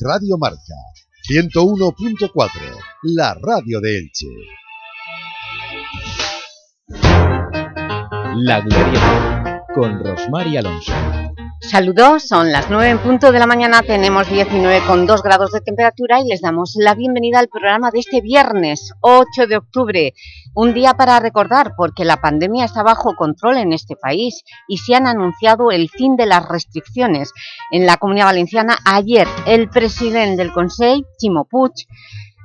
Radio Marca 101.4, la radio de Elche. La Glorieta, con Rosmar y Alonso. Saludos, son las 9 en punto de la mañana, tenemos 19,2 grados de temperatura y les damos la bienvenida al programa de este viernes 8 de octubre. Un día para recordar porque la pandemia está bajo control en este país y se han anunciado el fin de las restricciones. En la Comunidad Valenciana ayer el presidente del Consejo, Chimo Puig,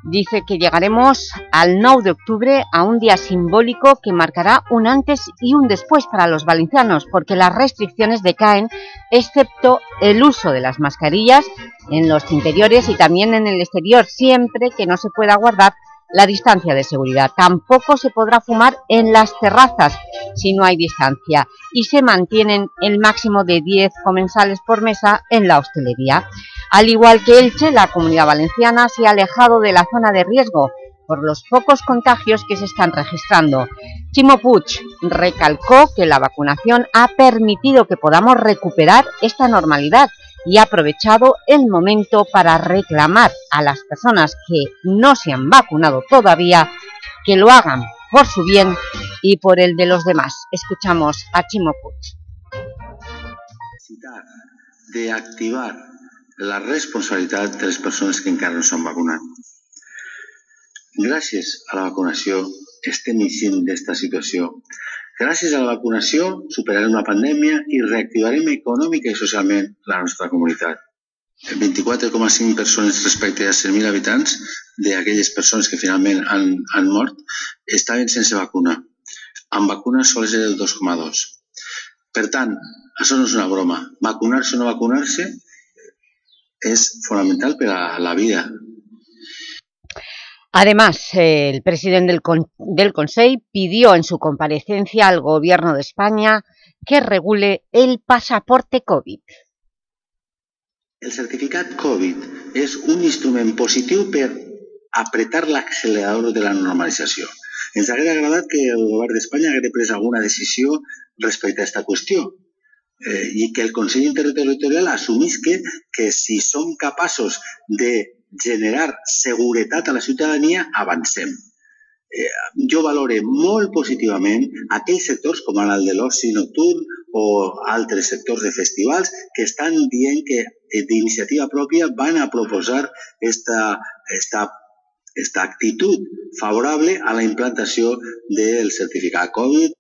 dice que llegaremos al 9 de octubre a un día simbólico que marcará un antes y un después para los valencianos, porque las restricciones decaen, excepto el uso de las mascarillas en los interiores y también en el exterior, siempre que no se pueda guardar la distancia de seguridad. Tampoco se podrá fumar en las terrazas si no hay distancia y se mantienen el máximo de 10 comensales por mesa en la hostelería. Al igual que Elche, la Comunidad Valenciana se ha alejado de la zona de riesgo por los pocos contagios que se están registrando. Chimo Puig recalcó que la vacunación ha permitido que podamos recuperar esta normalidad y ha aprovechado el momento para reclamar a las personas que no se han vacunado todavía que lo hagan por su bien y por el de los demás. Escuchamos a Chimo Puig. de activar la responsabilitat de les persones que encara no s'han vacunat. Gràcies a la vacunació estem eixint d'esta situació. Gràcies a la vacunació superarem la pandèmia i reactivarem econòmica i socialment la nostra comunitat. 24,5 persones respecte a 100.000 habitants d'aquelles persones que finalment han, han mort estaven sense vacuna. Amb vacuna sols era el 2,2. Per tant, això no és una broma. Vacunar-se o no vacunar-se es fundamental para la vida. Además, el presidente del, Con del Consejo pidió en su comparecencia al Gobierno de España que regule el pasaporte COVID. El certificat COVID és un instrument positiu per apretar l'accelerador de la normalització. Ens hauria agradat que el govern d'Espanya hagués pres alguna decisió respecte a aquesta qüestió, eh, i que el Consell Interterritorial assumís que, que si som capaços de generar seguretat a la ciutadania, avancem. Eh, jo valore molt positivament aquells sectors com el de l'oci nocturn o altres sectors de festivals que estan dient que eh, d'iniciativa pròpia van a proposar esta, esta, esta actitud favorable a la implantació del certificat Covid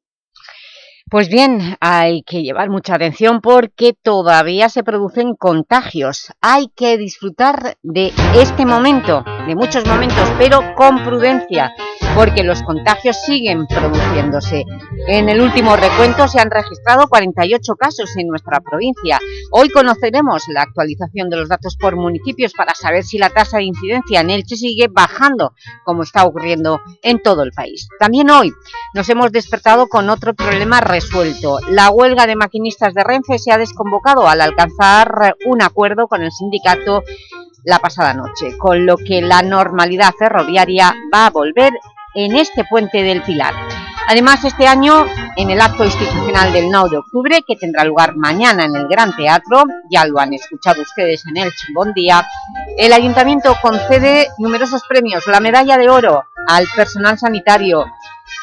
Pues bien, hay que llevar mucha atención porque todavía se producen contagios. Hay que disfrutar de este momento, de muchos momentos, pero con prudencia, porque los contagios siguen produciéndose. En el último recuento se han registrado 48 casos en nuestra provincia. Hoy conoceremos la actualización de los datos por municipios para saber si la tasa de incidencia en Elche sigue bajando, como está ocurriendo en todo el país. También hoy nos hemos despertado con otro problema resuelto. La huelga de maquinistas de Renfe se ha desconvocado al alcanzar un acuerdo con el sindicato la pasada noche, con lo que la normalidad ferroviaria va a volver en este puente del Pilar. Además, este año, en el acto institucional del 9 de octubre, que tendrá lugar mañana en el Gran Teatro, ya lo han escuchado ustedes en el Chimbón Día, el Ayuntamiento concede numerosos premios, la medalla de oro al personal sanitario,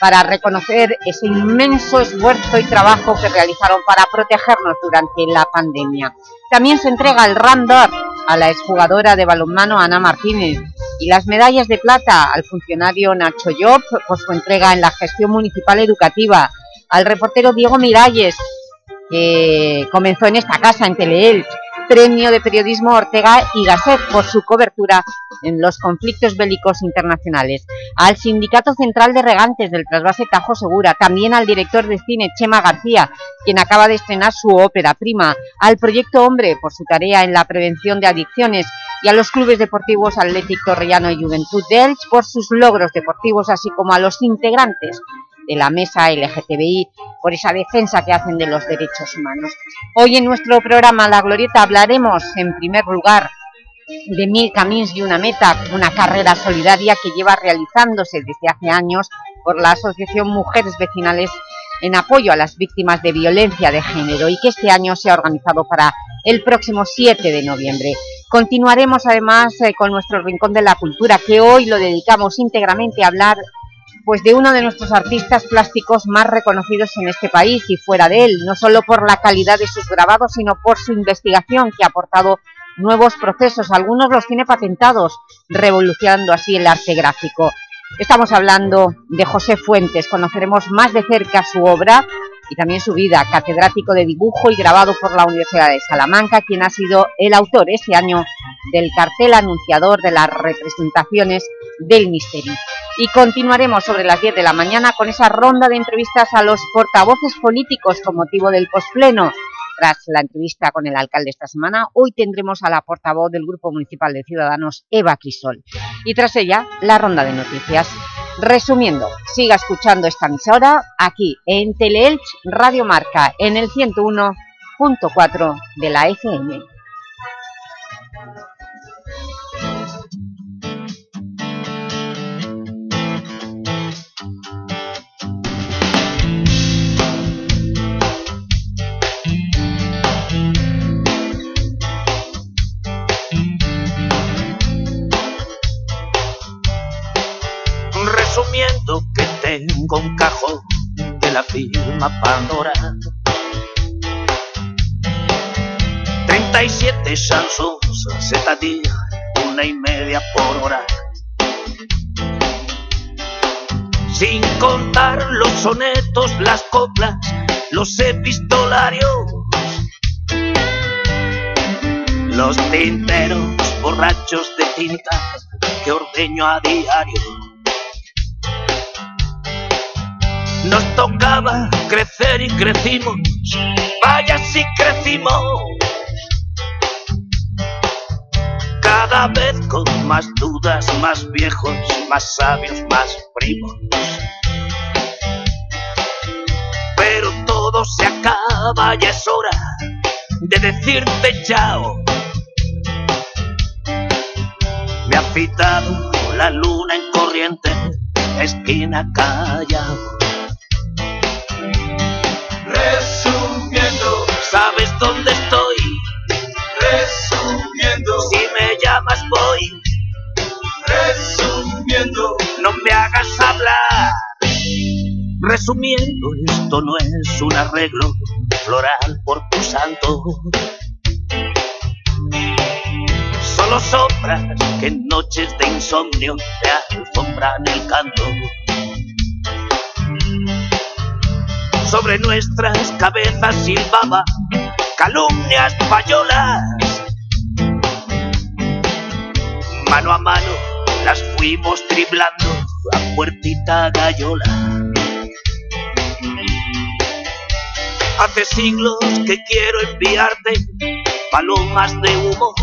para reconocer ese inmenso esfuerzo y trabajo que realizaron para protegernos durante la pandemia. También se entrega el Randor a la exjugadora de balonmano Ana Martínez. Y las medallas de plata al funcionario Nacho Job por su entrega en la gestión municipal educativa, al reportero Diego Miralles, que comenzó en esta casa, en Teleelch, Premio de Periodismo Ortega y Gasset por su cobertura en los conflictos bélicos internacionales, al Sindicato Central de Regantes del Trasvase Tajo Segura, también al director de cine Chema García, quien acaba de estrenar su ópera prima, al Proyecto Hombre por su tarea en la prevención de adicciones y a los clubes deportivos Atlético Torrellano y Juventud de por sus logros deportivos, así como a los integrantes de la mesa LGTBI por esa defensa que hacen de los derechos humanos. Hoy en nuestro programa La Glorieta hablaremos en primer lugar de Mil Caminos y una Meta, una carrera solidaria que lleva realizándose desde hace años por la Asociación Mujeres Vecinales en apoyo a las víctimas de violencia de género y que este año se ha organizado para el próximo 7 de noviembre. Continuaremos además eh, con nuestro Rincón de la Cultura, que hoy lo dedicamos íntegramente a hablar pues, de uno de nuestros artistas plásticos más reconocidos en este país y fuera de él, no solo por la calidad de sus grabados, sino por su investigación que ha aportado nuevos procesos, algunos los tiene patentados, revolucionando así el arte gráfico. Estamos hablando de José Fuentes, conoceremos más de cerca su obra y también su vida, catedrático de dibujo y grabado por la Universidad de Salamanca, quien ha sido el autor ese año del cartel anunciador de las representaciones del misterio. Y continuaremos sobre las 10 de la mañana con esa ronda de entrevistas a los portavoces políticos con motivo del pospleno. Tras la entrevista con el alcalde esta semana, hoy tendremos a la portavoz del Grupo Municipal de Ciudadanos, Eva Crisol. Y tras ella, la ronda de noticias. Resumiendo, siga escuchando esta emisora aquí en Teleelch Radio Marca en el 101.4 de la FM. Tengo un cajón de la firma Pandora. 37 chansons, c'est-à-dire una y media por hora. Sin contar los sonetos, las coplas, los epistolarios, los tinteros borrachos de tinta que ordeño a diario Nos tocaba crecer y crecimos, vaya si crecimos. Cada vez con más dudas, más viejos, más sabios, más primos. Pero todo se acaba y es hora de decirte chao. Me ha fitado la luna en corriente, esquina callado Resumiendo, ¿sabes dónde estoy? Resumiendo, si me llamas voy. Resumiendo, no me hagas hablar. Resumiendo, esto no es un arreglo floral por tu santo. Solo sombras que en noches de insomnio te alfombran el canto. Sobre nuestras cabezas silbaba calumnias payolas. Mano a mano las fuimos driblando a puertita gallola. Hace siglos que quiero enviarte palomas de humo.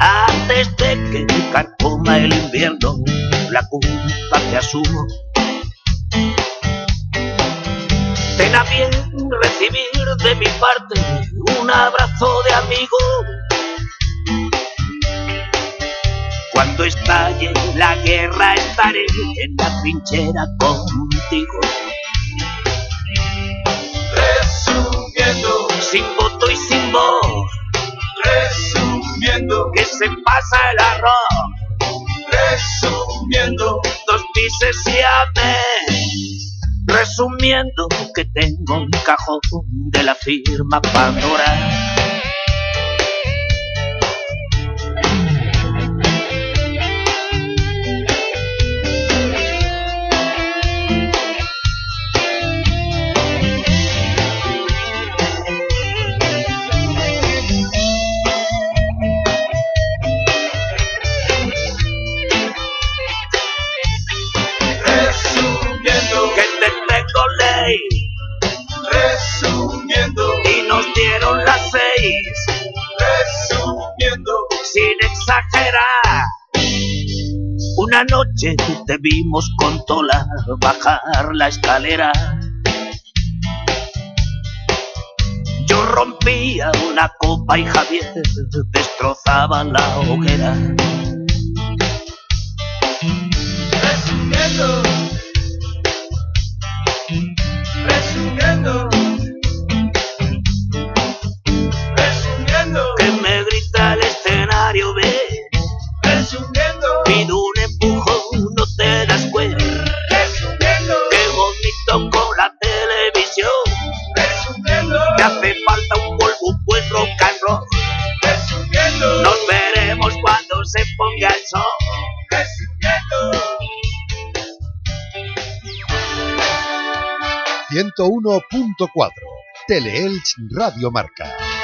Antes de que carcoma el invierno, la culpa que asumo Ten a bien recibir de mi parte un abrazo de amigo. Cuando estalle la guerra estaré en la trinchera contigo. Resumiendo, sin voto y sin voz. Resumiendo, que se pasa el arroz. Resumiendo, dos pises y amén. Resumiendo que tengo un cajón de la firma Pandora. Seis. Resumiendo. Sin exagerar. Una noche te vimos con Tola bajar la escalera. Yo rompía una copa y Javier destrozaba la hoguera. Resumiendo. resumiendo, que me grita el escenario, ve. Pido un empujón, no te das cuenta. Que vomito con la televisión. Que hace falta un polvo, un buen rock and roll. Nos veremos cuando se ponga el sol. Resumiendo. 101.4 Teleelch Radio Marca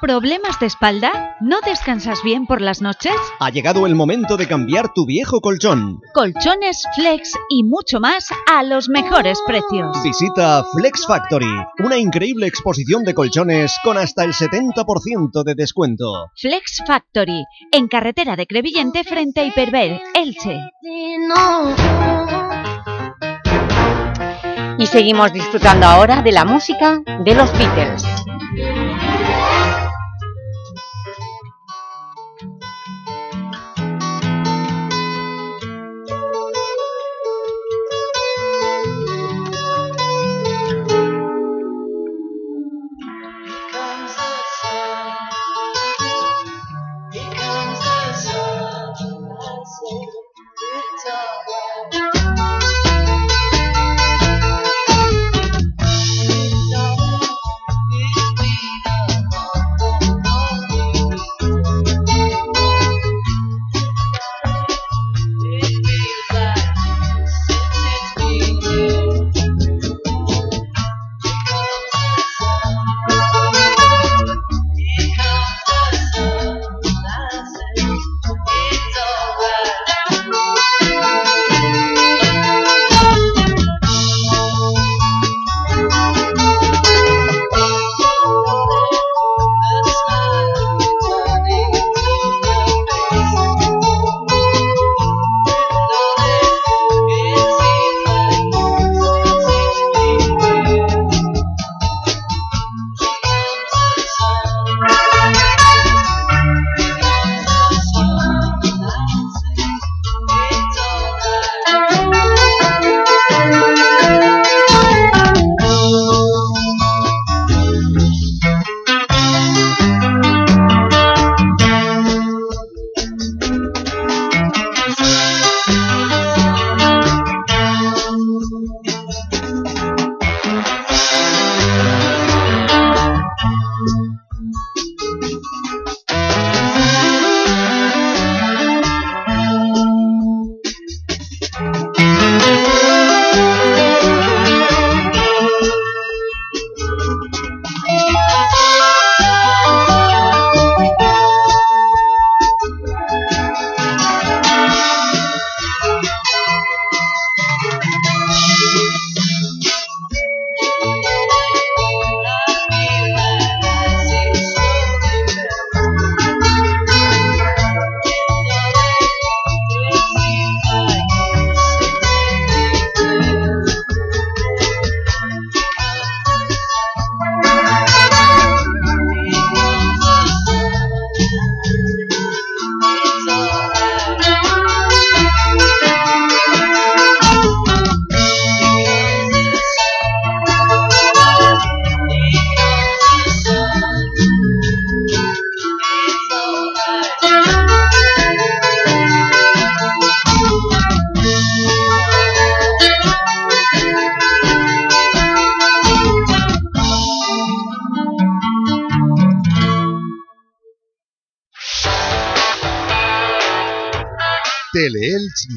¿Problemas de espalda? ¿No descansas bien por las noches? Ha llegado el momento de cambiar tu viejo colchón. Colchones, flex y mucho más a los mejores precios. Visita Flex Factory, una increíble exposición de colchones con hasta el 70% de descuento. Flex Factory, en carretera de Crevillente frente a Hiperver, Elche. Y seguimos disfrutando ahora de la música de los Beatles.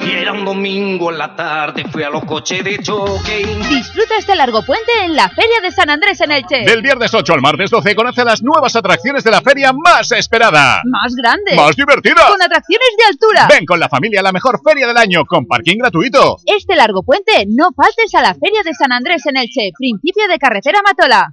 Y era un domingo en la tarde, fui a los coches de choque. Disfruta este largo puente en la Feria de San Andrés en Elche. Del viernes 8 al martes 12 conoce las nuevas atracciones de la feria más esperada. Más grande. Más divertida. Con atracciones de altura. Ven con la familia a la mejor feria del año, con parking gratuito. Este largo puente no faltes a la Feria de San Andrés en Elche, principio de carretera Matola.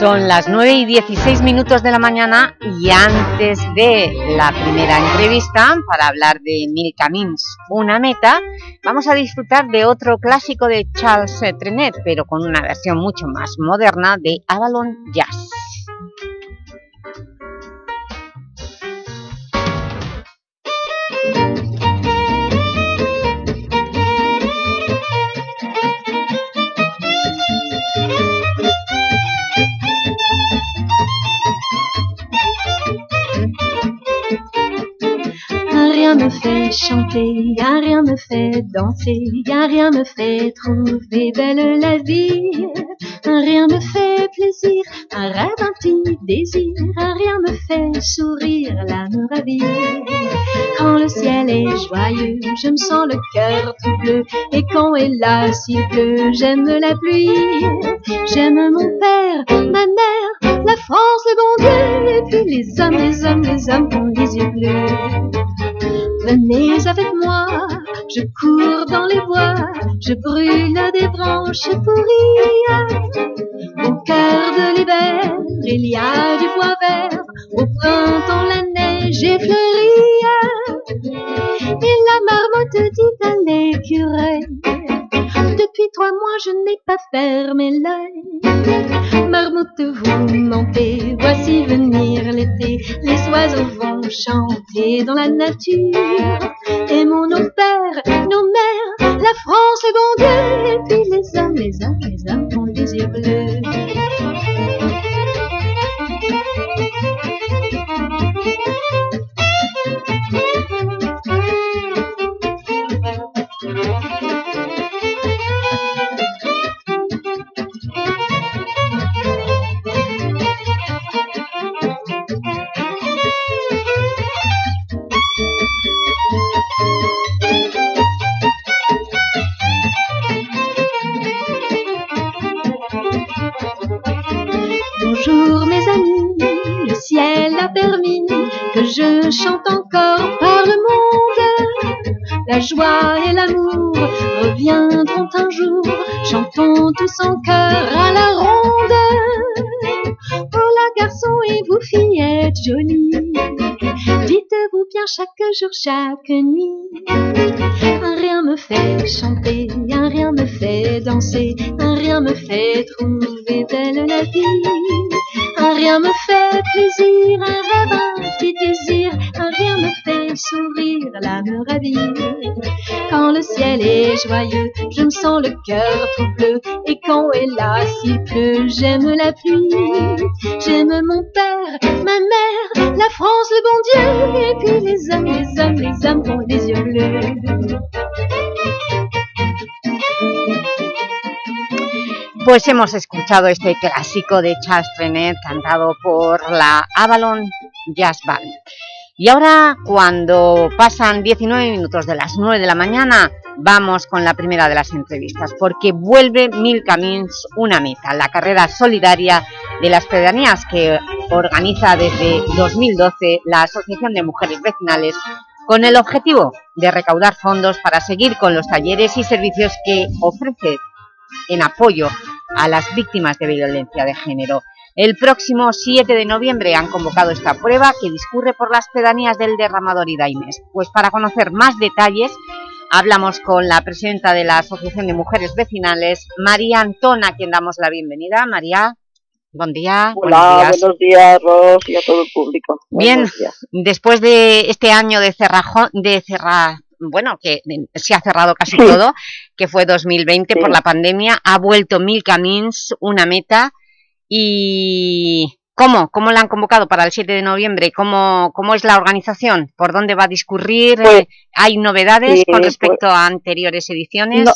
Son las 9 y 16 minutos de la mañana y antes de la primera entrevista para hablar de Mil Camins, una meta, vamos a disfrutar de otro clásico de Charles Trenet, pero con una versión mucho más moderna de Avalon Jazz. Rien me fait chanter, rien me fait danser, rien me fait trouver belle la vie. Rien me fait plaisir, un rêve, un petit désir, rien me fait sourire, l'âme ravie. Quand le ciel est joyeux, je me sens le cœur tout bleu, et quand hélas il pleut, j'aime la pluie. J'aime mon père, ma mère, la France, le bon Dieu, et puis les hommes, les hommes, les hommes ont les yeux bleus. Venez avec moi, je cours dans les bois, je brûle des branches pourries. Au cœur de l'hiver, il y a du bois vert, au printemps la neige est fleurie. Et la marmotte dit à l'écureuil, depuis trois mois je n'ai pas fermé l'œil. Marmotte, vous mentez, voici venir l'été, les oiseaux vont chanter dans la nature. Aimons nos pères, nos mères, la France, le bon Dieu, et puis les hommes, les hommes, les hommes ont les yeux bleus. Ciel a permis que je chante encore par le monde. La joie et l'amour reviendront un jour, chantons tous en chœur à la ronde. Oh la garçon et vous fillettes jolies, dites-vous bien chaque jour, chaque nuit. Un rien me fait chanter, un rien me fait danser, un rien me fait trouver un rêve, un petit un rien me fait sourire, l'âme ravie. Quand le ciel est joyeux, je me sens le cœur tout bleu, et quand hélas il pleut, j'aime la pluie. J'aime mon père, ma mère, la France, le bon Dieu, et puis les hommes, les hommes, les hommes ont les yeux bleus. Pues hemos escuchado este clásico de Charles cantado por la Avalon Jazz Band. Y ahora, cuando pasan 19 minutos de las 9 de la mañana, vamos con la primera de las entrevistas, porque vuelve Mil Camins Una Meta, la carrera solidaria de las pedanías que organiza desde 2012 la Asociación de Mujeres Vecinales con el objetivo de recaudar fondos para seguir con los talleres y servicios que ofrece en apoyo a las víctimas de violencia de género. El próximo 7 de noviembre han convocado esta prueba que discurre por las pedanías del derramador y Daimés. Pues para conocer más detalles hablamos con la presidenta de la Asociación de Mujeres Vecinales, María Antona, a quien damos la bienvenida. María. Buen día. Hola, buenos días, Ros, y a todo el público. Bien, después de este año de cerrajón, de cerrar, bueno, que se ha cerrado casi todo, que fue 2020 por la pandemia, ha vuelto Mil Camins, una meta, y ¿cómo? ¿Cómo la han convocado para el 7 de noviembre? ¿Cómo, cómo es la organización? ¿Por dónde va a discurrir? Pues, ¿Hay novedades con pues respecto a anteriores ediciones?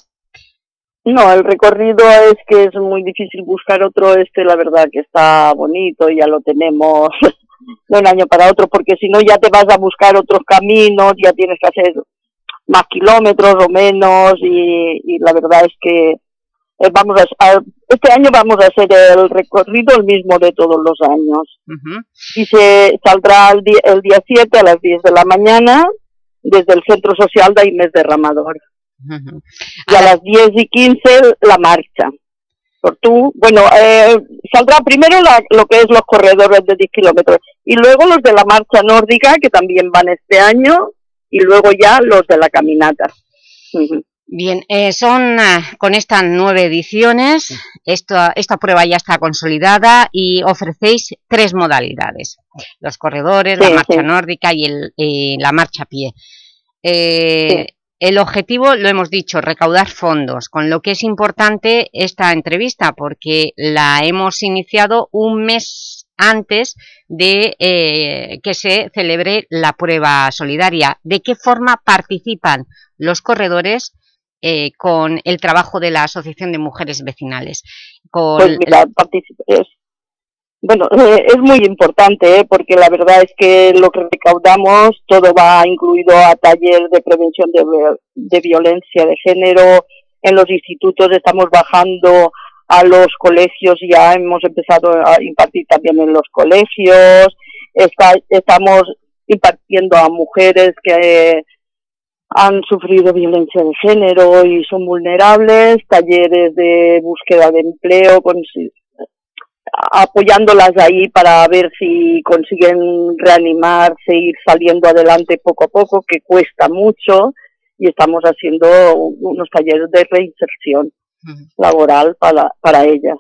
No, el recorrido es que es muy difícil buscar otro, este la verdad que está bonito, ya lo tenemos de un año para otro, porque si no ya te vas a buscar otros caminos, ya tienes que hacer más kilómetros o menos y, la verdad es que eh, vamos a, este año vamos a hacer el recorrido el mismo de todos los años. Y se saldrá el día, el día 7 a las 10 de la mañana desde el Centro Social de Inés Derramador y a las 10 y 15 la marcha. Por tú, bueno, eh, saldrá primero lo que es los corredores de 10 kilómetros y luego los de la marcha nórdica que también van este año y luego ya los de la caminata. Bien, eh, son ah, con estas nueve ediciones, esta, esta prueba ya está consolidada y ofrecéis tres modalidades, los corredores, la marcha nórdica y el, eh, la marcha a pie. Eh, el objetivo, lo hemos dicho, recaudar fondos, con lo que es importante esta entrevista, porque la hemos iniciado un mes antes de eh, que se celebre la prueba solidaria. ¿De qué forma participan los corredores eh, con el trabajo de la Asociación de Mujeres Vecinales? Pues mira, es, bueno, eh, es muy importante ¿eh? porque la verdad es que lo que recaudamos todo va incluido a taller de prevención de, de violencia de género. En los institutos estamos bajando a los colegios, ya hemos empezado a impartir también en los colegios. Está, estamos impartiendo a mujeres que han sufrido violencia de género y son vulnerables, talleres de búsqueda de empleo, con, apoyándolas ahí para ver si consiguen reanimarse, ir saliendo adelante poco a poco, que cuesta mucho, y estamos haciendo unos talleres de reinserción laboral para, para ellas.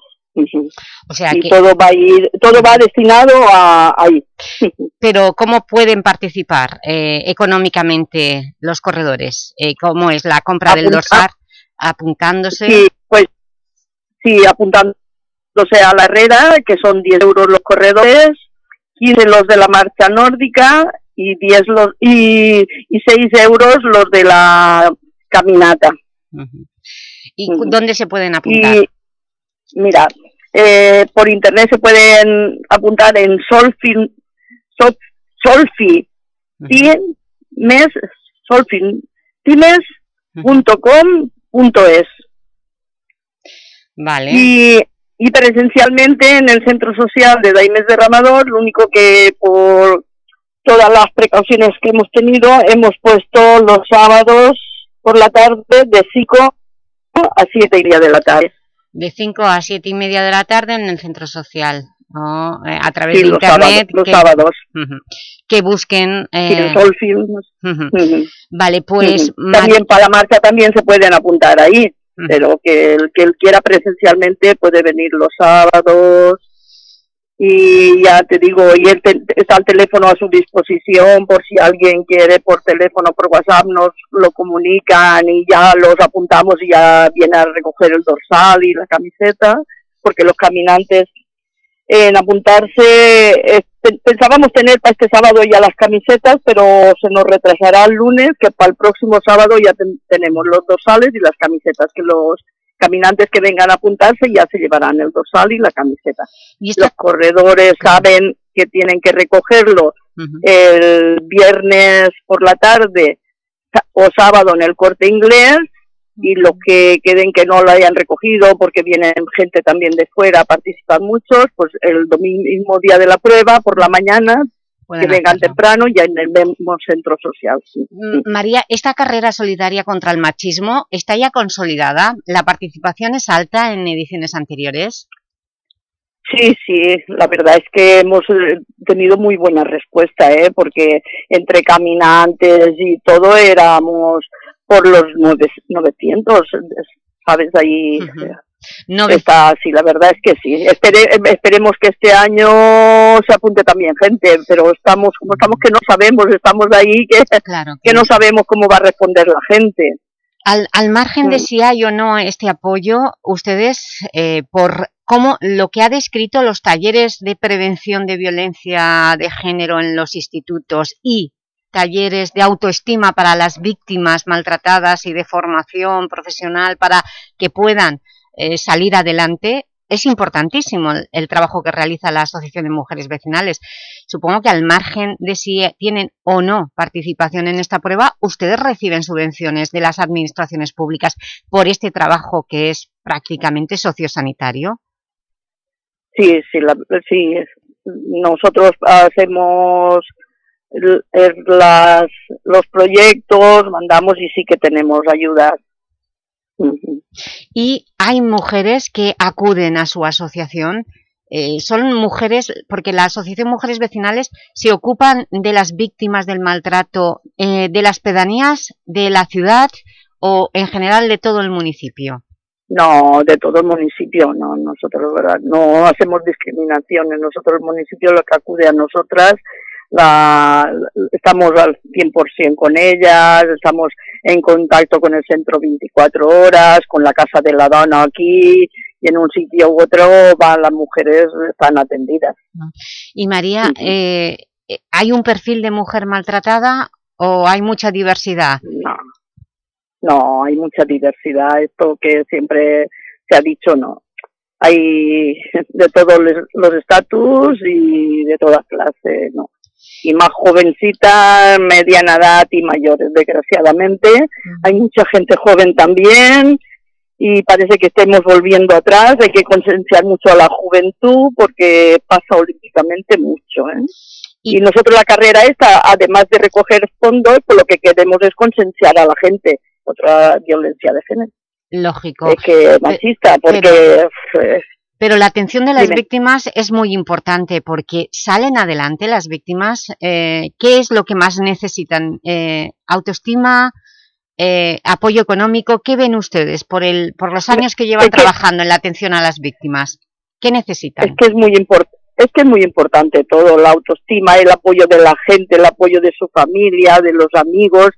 O sea y todo va a ir, todo va destinado a ahí. Pero ¿cómo pueden participar eh, económicamente los corredores? Eh, ¿Cómo es la compra del dorsal? ¿Apuntándose? Sí, pues sí, apuntando sea, a la herrera, que son 10 euros los corredores, 15 los de la marcha nórdica y 10 los, y, y 6 euros los de la caminata. ¿Y dónde se pueden apuntar? Y, mira, eh, por internet se pueden apuntar en Solfin, Sol, Solfi, mes, Solfin, times.com.es. Vale. Y y presencialmente en el centro social de Daimés Derramador, lo único que por todas las precauciones que hemos tenido, hemos puesto los sábados por la tarde de 5 a 7 y media de la tarde. De 5 a 7 y media de la tarde en el centro social, eh, a través de internet. los sábados. que busquen... Eh, Vale, pues... También para la marcha también se pueden apuntar ahí pero que el que él quiera presencialmente puede venir los sábados y ya te digo, y él está el teléfono a su disposición por si alguien quiere por teléfono, por WhatsApp, nos lo comunican y ya los apuntamos y ya viene a recoger el dorsal y la camiseta, porque los caminantes en apuntarse, pensábamos tener para este sábado ya las camisetas, pero se nos retrasará el lunes, que para el próximo sábado ya tenemos los dorsales y las camisetas, que los caminantes que vengan a apuntarse ya se llevarán el dorsal y la camiseta. Los corredores saben que tienen que recogerlo el viernes por la tarde o sábado en el corte inglés y los que queden que no lo hayan recogido porque vienen gente también de fuera, participan muchos, pues el domingo mismo día de la prueba, por la mañana, que vengan temprano ya en el mismo centro social. Mm, María, ¿esta carrera solidaria contra el machismo está ya consolidada? ¿La participación es alta en ediciones anteriores? Sí, sí, la verdad es que hemos eh, tenido muy buena respuesta, ¿eh? porque entre caminantes y todo éramos por los 900, ¿sabes? Ahí No está así, la verdad es que sí. esperemos que este año se apunte también gente, pero estamos como estamos que no sabemos, estamos ahí que, que no sabemos cómo va a responder la gente. Al, al margen de si hay o no este apoyo, ustedes, eh, por cómo lo que ha descrito los talleres de prevención de violencia de género en los institutos y talleres de autoestima para las víctimas maltratadas y de formación profesional para que puedan eh, salir adelante, es importantísimo el, trabajo que realiza la Asociación de Mujeres Vecinales. Supongo que al margen de si tienen o no participación en esta prueba, ustedes reciben subvenciones de las administraciones públicas por este trabajo que es prácticamente sociosanitario. Sí, sí, sí. Nosotros hacemos las, los proyectos, mandamos y sí que tenemos ayudas. Y hay mujeres que acuden a su asociación, eh, son mujeres, porque la Asociación Mujeres Vecinales se ocupan de las víctimas del maltrato eh, de las pedanías, de la ciudad o en general de todo el municipio. No, de todo el municipio, no, nosotros ¿verdad? no hacemos discriminaciones, nosotros el municipio lo que acude a nosotras la, estamos al 100% con ellas, estamos en contacto con el centro 24 horas, con la Casa de la Dona aquí, y en un sitio u otro van las mujeres, están atendidas. Y María, eh, ¿hay un perfil de mujer maltratada o hay mucha diversidad? No, no, hay mucha diversidad, esto que siempre se ha dicho, no. Hay de todos los estatus y de todas clases, no y más jovencitas, mediana edad y mayores, desgraciadamente. Hay mucha gente joven también y parece que estemos volviendo atrás. Hay que concienciar mucho a la juventud porque pasa olímpicamente mucho. ¿eh? Y, nosotros la carrera esta, además de recoger fondos, pues lo que queremos es concienciar a la gente otra violencia de género. Lógico. Es que machista, porque... Pero la atención de las víctimas es muy importante porque salen adelante las víctimas. Eh, ¿Qué es lo que más necesitan? Eh, ¿Autoestima? Eh, ¿Apoyo económico? ¿Qué ven ustedes por, el, por los años que llevan trabajando en la atención a las víctimas? ¿Qué necesitan? Es que es muy importante. Es que es muy importante todo, la autoestima, el apoyo de la gente, el apoyo de su familia, de los amigos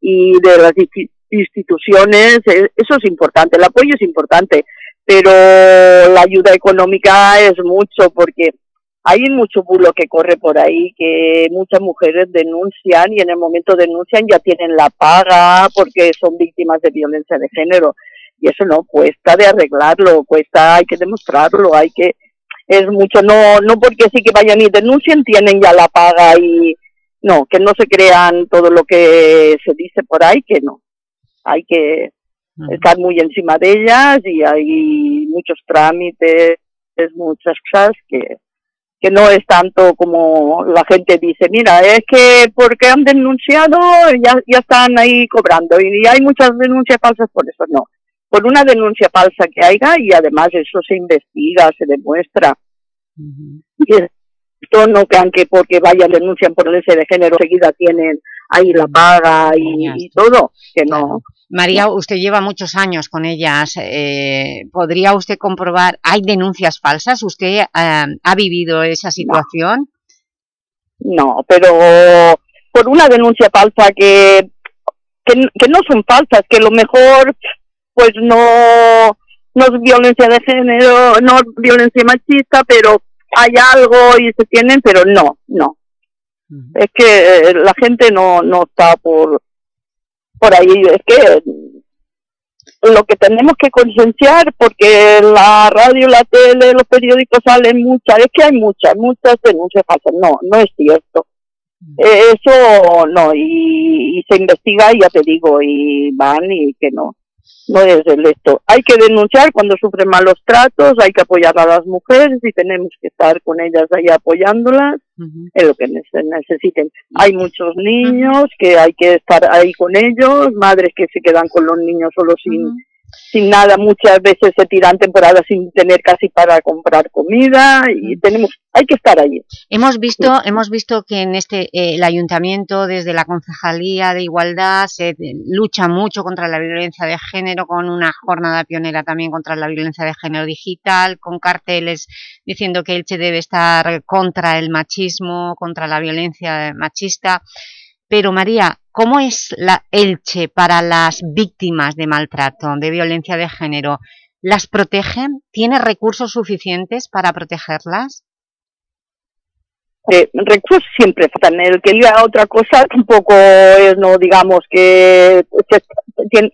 y de las instituciones, eso es importante, el apoyo es importante pero la ayuda económica es mucho porque hay mucho bulo que corre por ahí, que muchas mujeres denuncian y en el momento denuncian ya tienen la paga porque son víctimas de violencia de género. Y eso no cuesta de arreglarlo, cuesta, hay que demostrarlo, hay que, es mucho, no, no porque sí que vayan y denuncien tienen ya la paga y no, que no se crean todo lo que se dice por ahí, que no. Hay que, estar muy encima de ellas y hay muchos trámites, muchas cosas que, que no es tanto como la gente dice, mira, es que porque han denunciado ya, ya están ahí cobrando y hay muchas denuncias falsas por eso, no. Por una denuncia falsa que haya y además eso se investiga, se demuestra. Y esto no crean que porque vayan denuncian por ese de género seguida tienen ahí la paga y, todo, que no. María, usted lleva muchos años con ellas. Eh, ¿Podría usted comprobar, hay denuncias falsas? ¿Usted eh, ha vivido esa situación? No. pero por una denuncia falsa que, que, no son falsas, que lo mejor pues no, no es violencia de género, no es violencia machista, pero hay algo y se tienen, pero no, no. Es que eh, la gente no, no está por por ahí. Es que lo que tenemos que concienciar, porque la radio, la tele, los periódicos salen muchas, es que hay muchas, muchas denuncias falsas. No, no es cierto. Eh, eso no, y, y, se investiga, y ya te digo, y van y que no no es el esto. Hay que denunciar cuando sufren malos tratos, hay que apoyar a las mujeres y tenemos que estar con ellas ahí apoyándolas en lo que necesiten. Hay muchos niños que hay que estar ahí con ellos, madres que se quedan con los niños solo sin, sin nada, muchas veces se tiran temporadas sin tener casi para comprar comida y tenemos, hay que estar allí. Hemos visto, hemos visto que en este eh, el Ayuntamiento, desde la Concejalía de Igualdad, se lucha mucho contra la violencia de género, con una jornada pionera también contra la violencia de género digital, con carteles diciendo que Elche debe estar contra el machismo, contra la violencia machista. Pero María, ¿cómo es la Elche para las víctimas de maltrato, de violencia de género? ¿Las protegen? ¿Tiene recursos suficientes para protegerlas? Eh, recursos siempre faltan. El que diga otra cosa tampoco es, no digamos que...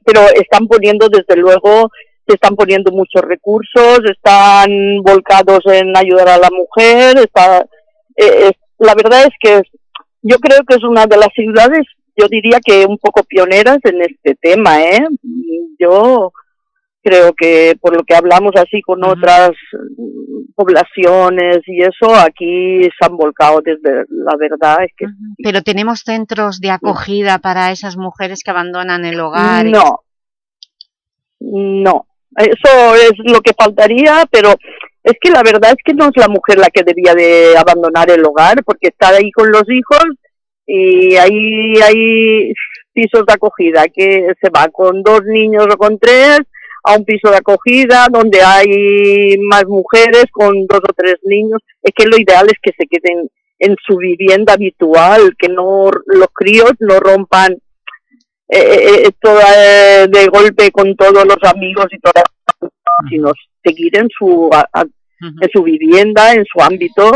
pero están poniendo desde luego se están poniendo muchos recursos, están volcados en ayudar a la mujer, está, eh, la verdad es que yo creo que es una de las ciudades, yo diría que un poco pioneras en este tema, ¿eh? Yo creo que por lo que hablamos así con otras poblaciones y eso, aquí se han volcado desde la verdad. Es que Pero tenemos centros de acogida para esas mujeres que abandonan el hogar. No, no, eso es lo que faltaría, pero es que la verdad es que no es la mujer la que debía de abandonar el hogar, porque está ahí con los hijos y ahí hay pisos de acogida que se va con dos niños o con tres a un piso de acogida donde hay más mujeres con dos o tres niños. Es que lo ideal es que se queden en su vivienda habitual, que no los críos no rompan eh, eh, eh toda de golpe con todos los amigos y todas, sino seguir en su en su vivienda, en su ámbito,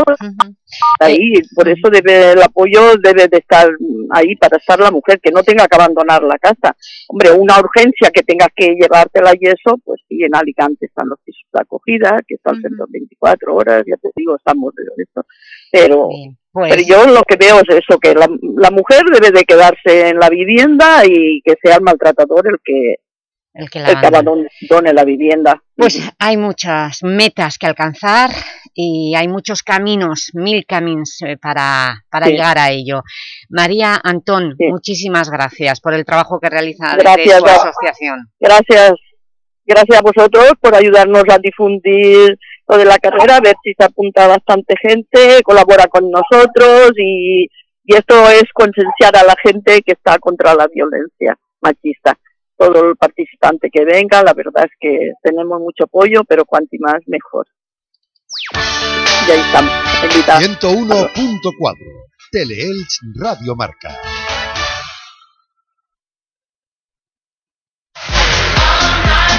ahí, por eso debe el apoyo debe de estar ahí para estar la mujer, que no tenga que abandonar la casa. Hombre, una urgencia que tenga que llevártela y eso, pues sí, en Alicante están los pisos de acogida, que están uh 24 horas, ya te digo, estamos de esto, pero... Pues. pero yo lo que veo es eso, que la, la mujer debe de quedarse en la vivienda y que sea el maltratador el que el que la el la vivienda. Pues hay muchas metas que alcanzar y hay muchos caminos, mil caminos eh, para, para llegar a ello. María Antón, muchísimas gracias por el trabajo que realiza gracias, su asociación. Gracias, gracias a vosotros por ayudarnos a difundir lo de la carrera, a ver si se apunta bastante gente, colabora con nosotros y, y esto es concienciar a la gente que está contra la violencia machista todo el participante que venga. La verdad es que tenemos mucho apoyo, pero cuanti más mejor. Y ahí estamos, 101.4 Teleelch Radio Marca.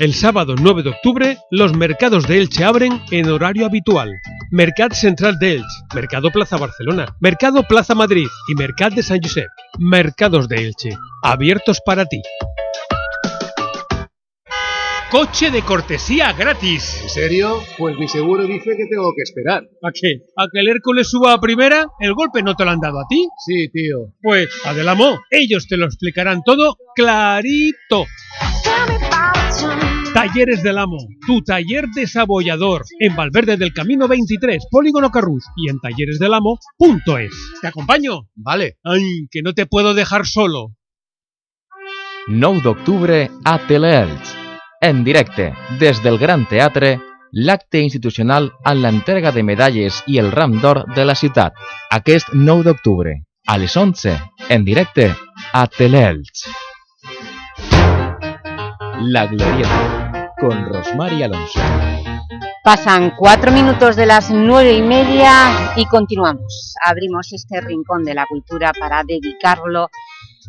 El sábado 9 de octubre, los mercados de Elche abren en horario habitual. Mercat Central de Elche, Mercado Plaza Barcelona, Mercado Plaza Madrid y Mercat de San Josep. Mercados de Elche, abiertos para ti. Coche de cortesía gratis. ¿En serio? Pues mi seguro dice que tengo que esperar. ¿A qué? ¿A que el Hércules suba a primera? ¿El golpe no te lo han dado a ti? Sí, tío. Pues, Adelamo, ellos te lo explicarán todo clarito. Talleres del Amo, tu taller desabollador, en Valverde del Camino 23, Polígono Carrús y en talleresdelamo.es. ¿Te acompaño? Vale. Ay, que no te puedo dejar solo. 9 d'octubre a Teleelch. En directe, des del Gran Teatre, l'acte institucional en l'entrega de medalles i el ram d'or de la ciutat. Aquest 9 d'octubre, a les 11, en directe a Teleelch. La Glorieta, con Alonso. Pasan cuatro minutos de las nueve y media y continuamos. Abrimos este rincón de la cultura para dedicarlo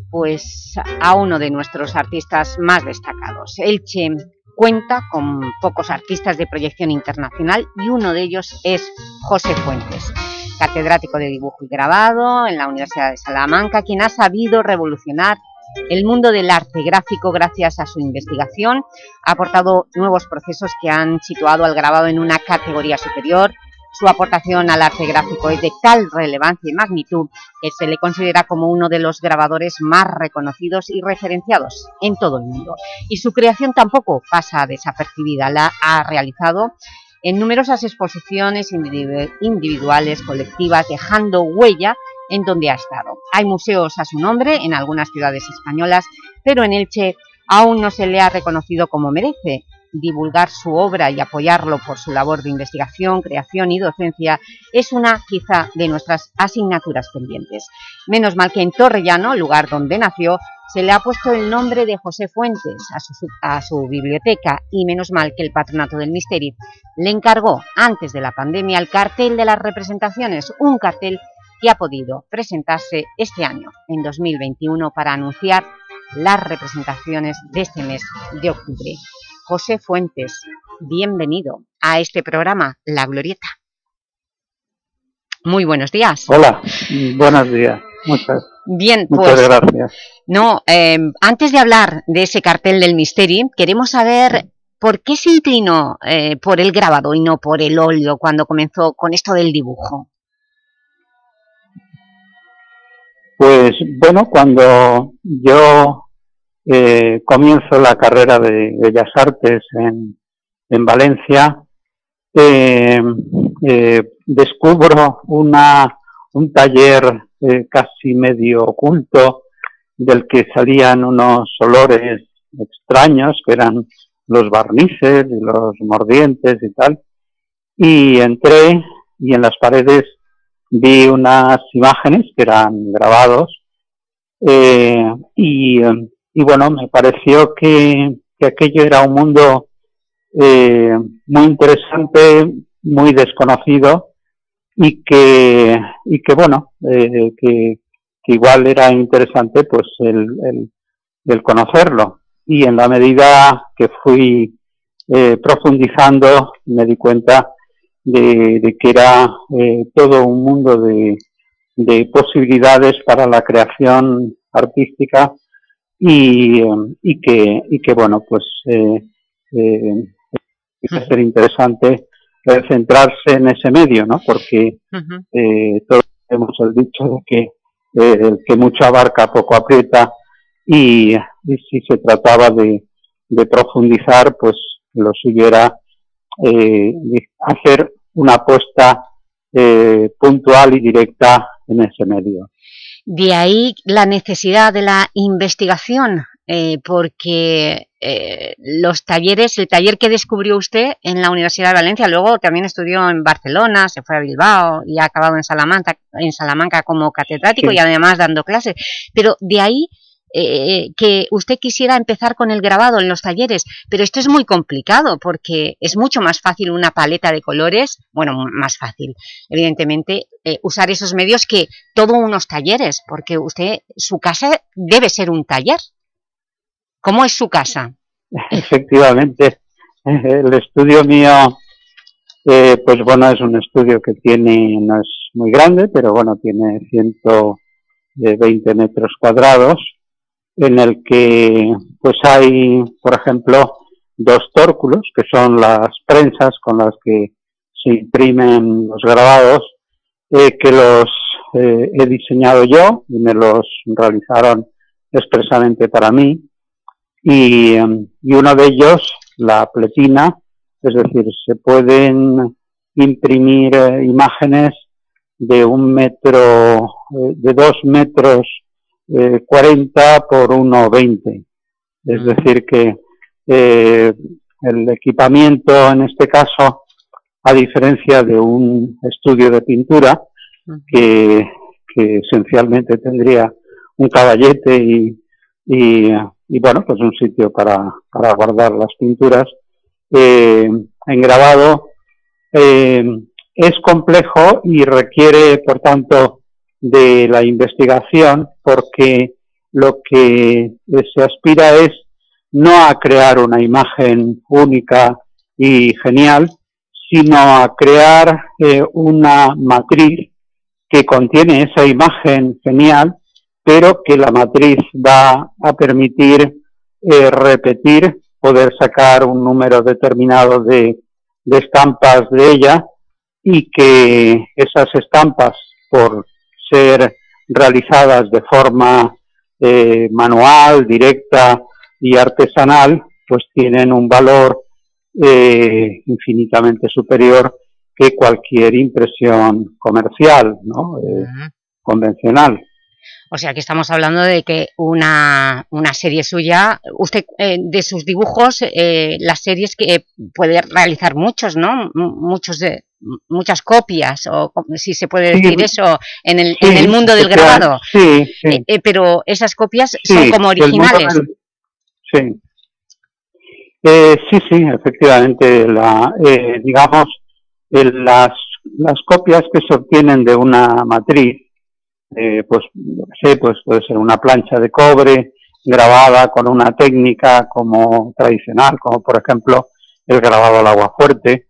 pues, a uno de nuestros artistas más destacados. Elche cuenta con pocos artistas de proyección internacional y uno de ellos es José Fuentes, catedrático de dibujo y grabado en la Universidad de Salamanca, quien ha sabido revolucionar El mundo del arte gráfico, gracias a su investigación, ha aportado nuevos procesos que han situado al grabado en una categoría superior. Su aportación al arte gráfico es de tal relevancia y magnitud que se le considera como uno de los grabadores más reconocidos y referenciados en todo el mundo. Y su creación tampoco pasa desapercibida, la ha realizado en numerosas exposiciones individuales, colectivas, dejando huella en donde ha estado. Hay museos a su nombre en algunas ciudades españolas, pero en Elche aún no se le ha reconocido como merece. Divulgar su obra y apoyarlo por su labor de investigación, creación y docencia es una, quizá, de nuestras asignaturas pendientes. Menos mal que en Torrellano, lugar donde nació, se le ha puesto el nombre de José Fuentes a su, biblioteca y menos mal que el Patronato del Misterio le encargó antes de la pandemia el cartel de las representaciones, un cartel que ha podido presentarse este año, en 2021, para anunciar las representaciones de este mes de octubre. José Fuentes, bienvenido a este programa La Glorieta. Muy buenos días. Hola, buenos días. Muchas, Bien, muchas pues, gracias. No, eh, antes de hablar de ese cartel del Misteri, queremos saber por qué se inclinó eh, por el grabado y no por el óleo cuando comenzó con esto del dibujo. Pues bueno, cuando yo eh, comienzo la carrera de Bellas Artes en, en Valencia, eh, eh, descubro una, un taller casi medio oculto del que salían unos olores extraños que eran los barnices y los mordientes y tal. Y entré y en las paredes vi unas imágenes que eran grabados eh, y, y, bueno, me pareció que, que aquello era un mundo eh, muy interesante, muy desconocido y que, y que bueno, eh, que, que, igual era interesante pues el, el, el, conocerlo. Y en la medida que fui eh, profundizando me di cuenta de, de que era eh, todo un mundo de, de, posibilidades para la creación artística y, y, que, y que bueno, pues eh, eh, ser interesante centrarse en ese medio, ¿no? Porque uh -huh. eh, todos tenemos el dicho de que eh, el que mucho abarca poco aprieta y, y si se trataba de, de, profundizar, pues lo suyo era eh, hacer una apuesta eh, puntual y directa en ese medio. De ahí la necesidad de la investigación, eh, porque eh, los talleres, el taller que descubrió usted en la Universidad de Valencia, luego también estudió en Barcelona, se fue a Bilbao y ha acabado en Salamanca, en Salamanca como catedrático sí. y además dando clases, pero de ahí eh, que usted quisiera empezar con el grabado en los talleres, pero esto es muy complicado porque es mucho más fácil una paleta de colores, bueno, más fácil, evidentemente, eh, usar esos medios que todos unos talleres, porque usted, su casa debe ser un taller. ¿Cómo es su casa? Efectivamente, el estudio mío, eh, pues bueno, es un estudio que tiene, no es muy grande, pero bueno, tiene 120 metros cuadrados, en el que pues hay, por ejemplo, dos tórculos, que son las prensas con las que se imprimen los grabados, eh, que los eh, he diseñado yo y me los realizaron expresamente para mí. Y, y uno de ellos, la pletina, es decir, se pueden imprimir eh, imágenes de un metro, de dos metros eh, 40 por 1,20. Es decir, que eh, el equipamiento en este caso, a diferencia de un estudio de pintura, que, que esencialmente tendría un caballete y, y, y, bueno, pues un sitio para, para guardar las pinturas, eh, en grabado eh, es complejo y requiere, por tanto, de la investigación porque lo que se aspira es no a crear una imagen única y genial, sino a crear eh, una matriz que contiene esa imagen genial pero que la matriz va a permitir eh, repetir, poder sacar un número determinado de, de estampas de ella y que esas estampas, por ser realizadas de forma eh, manual, directa y artesanal, pues tienen un valor eh, infinitamente superior que cualquier impresión comercial, ¿no? Eh, convencional. O sea, que estamos hablando de que una, una serie suya, usted eh, de sus dibujos, eh, las series que puede realizar muchos, ¿no? M- Muchos de, muchas copias, o si se puede Sí, decir eso, en el, sí, en el mundo del grabado. sí, sí. Eh, eh, pero esas copias son como mundo originales. Sí. Eh, sí, sí, efectivamente. La, eh, digamos, las, las copias que se obtienen de una matriz, eh, pues, sé, pues puede ser una plancha de cobre grabada con una técnica como tradicional, como por ejemplo el grabado al agua fuerte.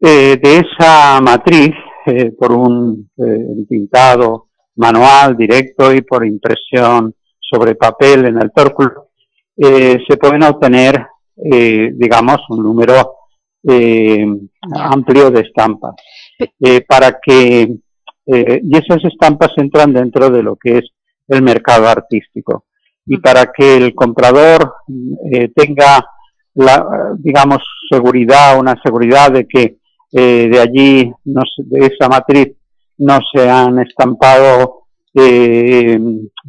Eh, de esa matriz, eh, por un eh, pintado manual, directo y por impresión sobre papel en el tórculo, eh, se pueden obtener, eh, digamos, un número eh, amplio de estampas. Para que, y esas estampas entran dentro de lo que es el mercado artístico. Y para que el comprador eh, tenga, la, digamos, seguridad, una seguridad de que eh, de allí, de esa matriz, no se han estampado, eh,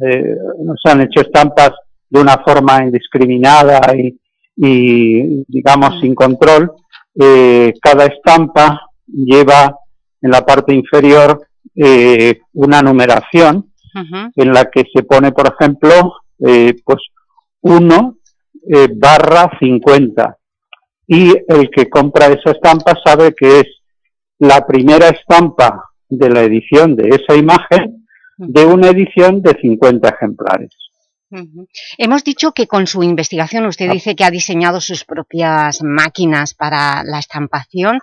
eh, no se han hecho estampas de una forma indiscriminada y, y, digamos, sin control. Eh, cada estampa lleva en la parte inferior eh, una numeración en la que se pone, por ejemplo, eh, pues 1 eh, barra 50. Y el que compra esa estampa sabe que es la primera estampa de la edición de esa imagen de una edición de 50 ejemplares. Hemos dicho que con su investigación usted Ah. dice que ha diseñado sus propias máquinas para la estampación.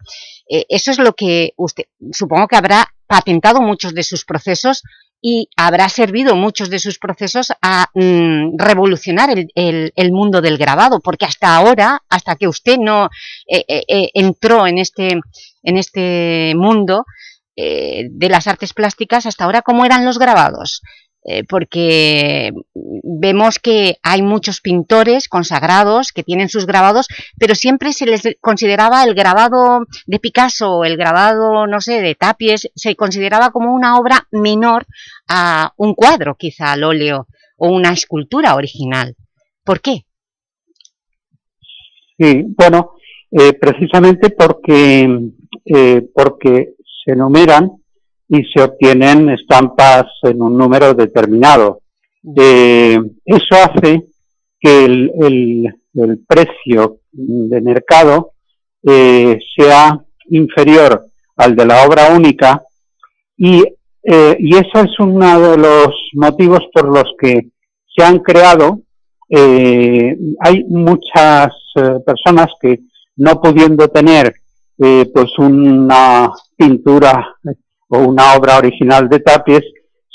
Eh, eso es lo que usted, supongo que habrá patentado muchos de sus procesos y habrá servido muchos de sus procesos a mm, revolucionar el, el- el mundo del grabado, porque hasta ahora, hasta que usted no eh, eh, eh, entró en este, en este mundo eh, de las artes plásticas, hasta ahora, ¿cómo eran los grabados? Eh, porque vemos que hay muchos pintores consagrados que tienen sus grabados, pero siempre se les consideraba el grabado de Picasso, el grabado, no sé, de Tapies, se consideraba como una obra menor a un cuadro, quizá al óleo, o una escultura original. ¿Por qué? Sí, bueno, eh, precisamente porque, eh, porque se numeran y se obtienen estampas en un número determinado. Eh, eso hace que el, el- precio de mercado eh, sea inferior al de la obra única y, eh, y ese es uno de los motivos por los que se han creado eh, hay muchas eh, personas que no pudiendo tener eh, pues una pintura o una obra original de Tapies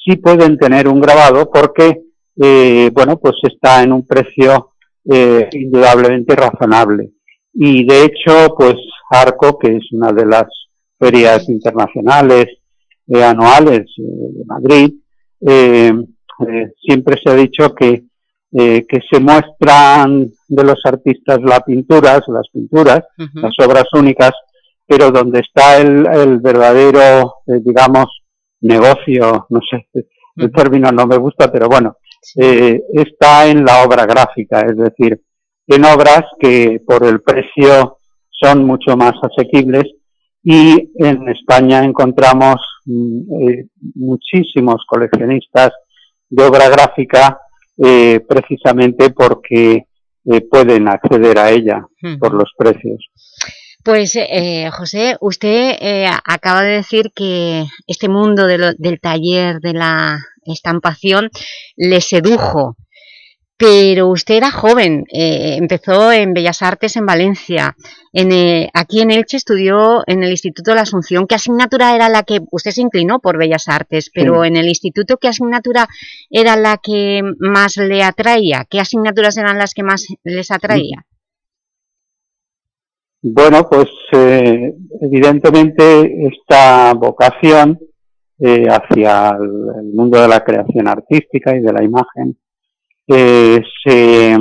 sí pueden tener un grabado porque eh, bueno pues está en un precio eh, indudablemente razonable. Y de hecho pues Arco que es una de las ferias internacionales eh, anuales eh, de Madrid siempre se ha dicho que que se muestran de los artistas las pinturas, las pinturas, las obras únicas, pero donde está el, el verdadero, eh, digamos, negocio, no sé, el término no me gusta, pero bueno, eh, está en la obra gráfica, es decir, en obras que por el precio son mucho más asequibles y en España encontramos mm, eh, muchísimos coleccionistas de obra gráfica eh, precisamente porque eh, pueden acceder a ella por los precios. Pues, eh, José, usted eh, acaba de decir que este mundo de lo- del taller de la estampación le sedujo, pero usted era joven, eh, empezó en Bellas Artes en Valencia, en, aquí en Elche estudió en el Instituto de la Asunción. ¿Qué asignatura era la que... Usted se inclinó por Bellas Artes, pero en el instituto, ¿qué asignatura era la que más le atraía? ¿Qué asignaturas eran las que más les atraía? Bueno, pues eh, evidentemente esta vocación hacia el mundo de la creación artística y de la imagen se,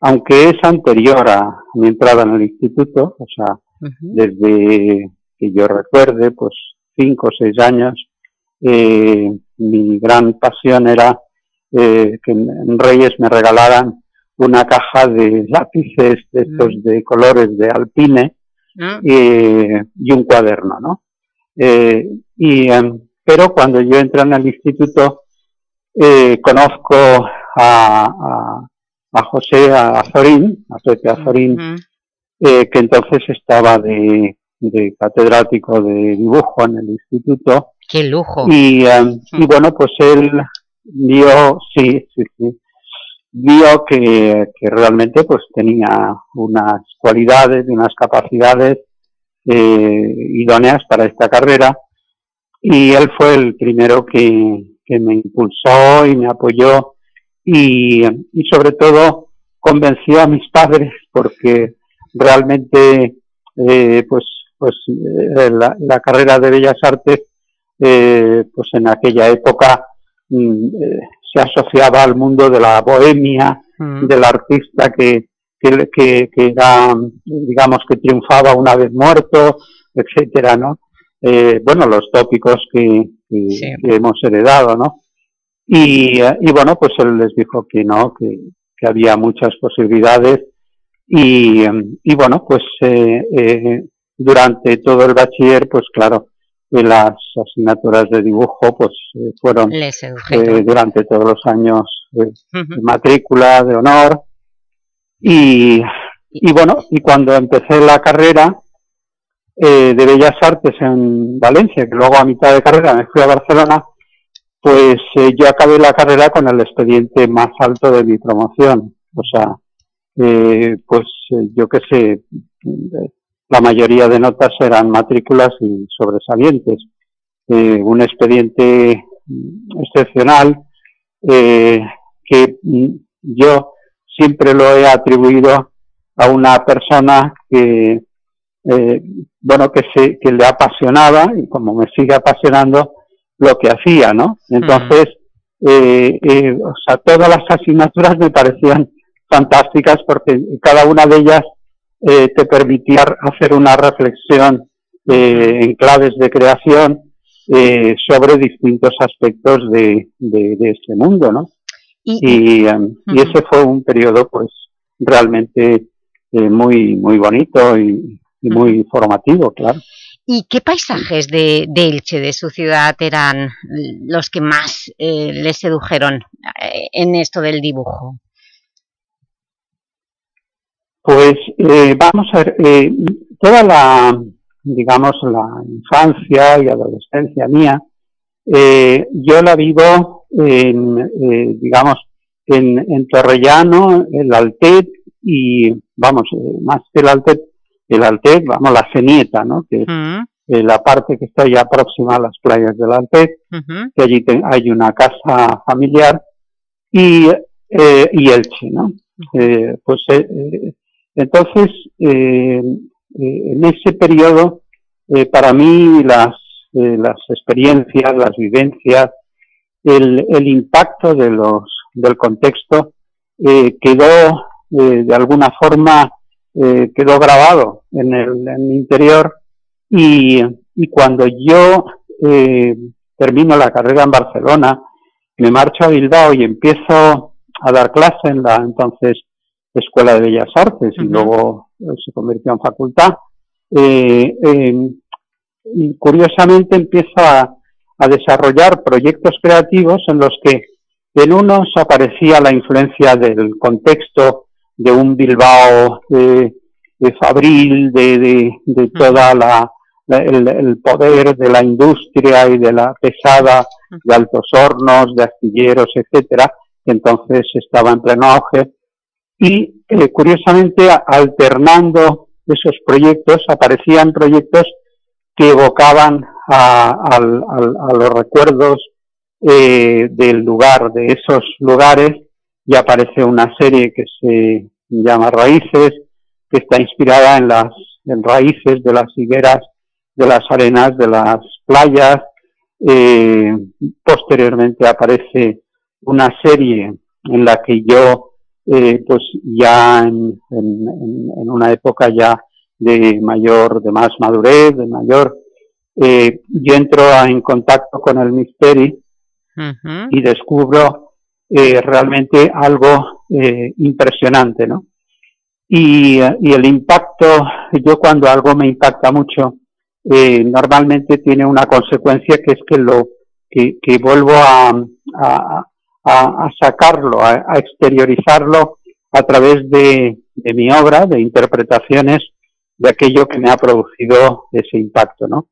aunque es anterior a mi entrada en el instituto, o sea, desde que yo recuerde, pues cinco o seis años, eh, mi gran pasión era eh, que en Reyes me regalaran una caja de lápices de estos mm. de colores de alpine ah. y un cuaderno, ¿no? Eh, y, em, pero cuando yo entré en el instituto, conozco a, a, José Azorín, a Pepe Azorín, eh, que entonces estaba de, de, catedrático de dibujo en el instituto. ¡Qué lujo! Y, em, y bueno, pues él vio, sí, sí, sí, vio que, realmente pues tenía unas cualidades y unas capacidades eh, idóneas para esta carrera. Y él fue el primero que, que me impulsó y me apoyó y, y sobre todo convenció a mis padres porque realmente eh, pues pues eh, la, la, carrera de bellas artes eh, pues en aquella época mm, eh, se asociaba al mundo de la bohemia mm. del artista que, que, que, que, era digamos que triunfaba una vez muerto etcétera no eh, bueno los tópicos que, que hemos heredado no y, y, bueno, pues él les dijo que no, que, que había muchas posibilidades y, y bueno, pues eh, eh, durante todo el bachiller, pues claro, las asignaturas de dibujo pues eh, fueron eh, durante todos los años de, matrícula de honor y, y bueno, y cuando empecé la carrera eh, de Bellas Artes en Valencia, que luego a mitad de carrera me fui a Barcelona, pues eh, yo acabé la carrera con el expediente más alto de mi promoción. O sea, pues yo qué sé, la mayoría de notas eran matrículas y sobresalientes. Eh, un expediente excepcional eh, que yo siempre lo he atribuido a una persona que, eh, bueno, que, se, que le apasionaba y como me sigue apasionando, lo que hacía, ¿no? Entonces, eh, eh, o sea, todas las asignaturas me parecían fantásticas porque cada una de ellas eh, te permitía hacer una reflexión eh, en claves de creación eh, sobre distintos aspectos de, de, de este mundo, ¿no? Y, y, um, y, ese fue un periodo, pues, realmente eh, muy, muy bonito y, y muy formativo, claro. ¿Y qué paisajes de, de, Elche, de su ciudad, eran los que más eh, les sedujeron eh, en esto del dibujo? Pues eh, vamos a ver, eh, toda la, digamos, la infancia y adolescencia mía, eh, yo la vivo en, eh, digamos, en, en Torrellano, el Altet y, vamos, más que el Altet, el Altet, vamos, la Cenieta, ¿no? Que es uh -huh. eh, la parte que está ya próxima a las playas del Altet, uh -huh. que allí te, hay una casa familiar, y, eh, y Elche, ¿no? Eh, pues eh, eh, entonces, eh, en ese periodo, para mí las, las experiencias, las vivencias, el, el impacto de los, del contexto quedó de alguna forma eh, quedó grabado en el, en interior y, y, cuando yo eh, termino la carrera en Barcelona, me marcho a Bilbao y empiezo a dar clase en la entonces Escuela de Bellas Artes uh -huh. y luego eh, se convirtió en facultad. Eh, y curiosamente empiezo a, a desarrollar proyectos creativos en los que en unos aparecía la influencia del contexto de un Bilbao eh, de fabril, de, de, de toda la, la el, el, poder de la industria y de la pesada, de altos hornos, de astilleros, etcétera. que entonces estaba en pleno auge, y eh, curiosamente alternando esos proyectos aparecían proyectos que evocaban a, los recuerdos eh, del lugar, de esos lugares, y aparece una serie que se llama Raíces, que está inspirada en las raíces de las higueras, de las arenas, de las playas. Eh, posteriormente aparece una serie en la que yo, eh, pues ya en, una época ya de mayor, de más madurez, de mayor, eh, yo entro en contacto con el misterio y descubro realmente algo impresionante, ¿no? Y, el impacto, yo cuando algo me impacta mucho, eh, normalmente tiene una consecuencia que es que lo que, vuelvo a, a, sacarlo, a, exteriorizarlo a través de, mi obra, de interpretaciones de aquello que me ha producido ese impacto, ¿no?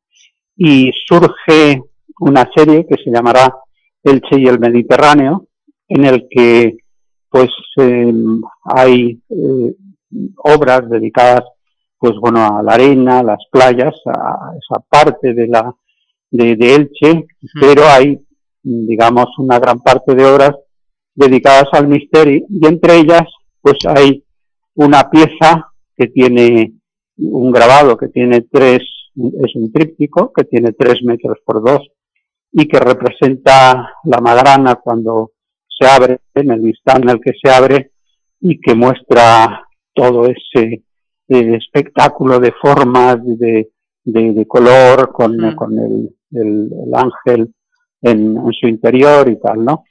Y surge una serie que se llamará Elche y el Mediterráneo, en el que pues eh, hay eh, obras dedicadas pues bueno a la arena, a las playas, a esa parte de la de, Elche, pero hay digamos una gran parte de obras dedicadas al misterio y entre ellas pues hay una pieza que tiene un grabado que tiene tres, es un tríptico que tiene tres metros por dos y que representa la magrana cuando se abre, en el instante en el que se abre y que muestra todo ese eh, espectáculo de formas, de, de, color, con, con el, el, ángel en, su interior y tal, ¿no?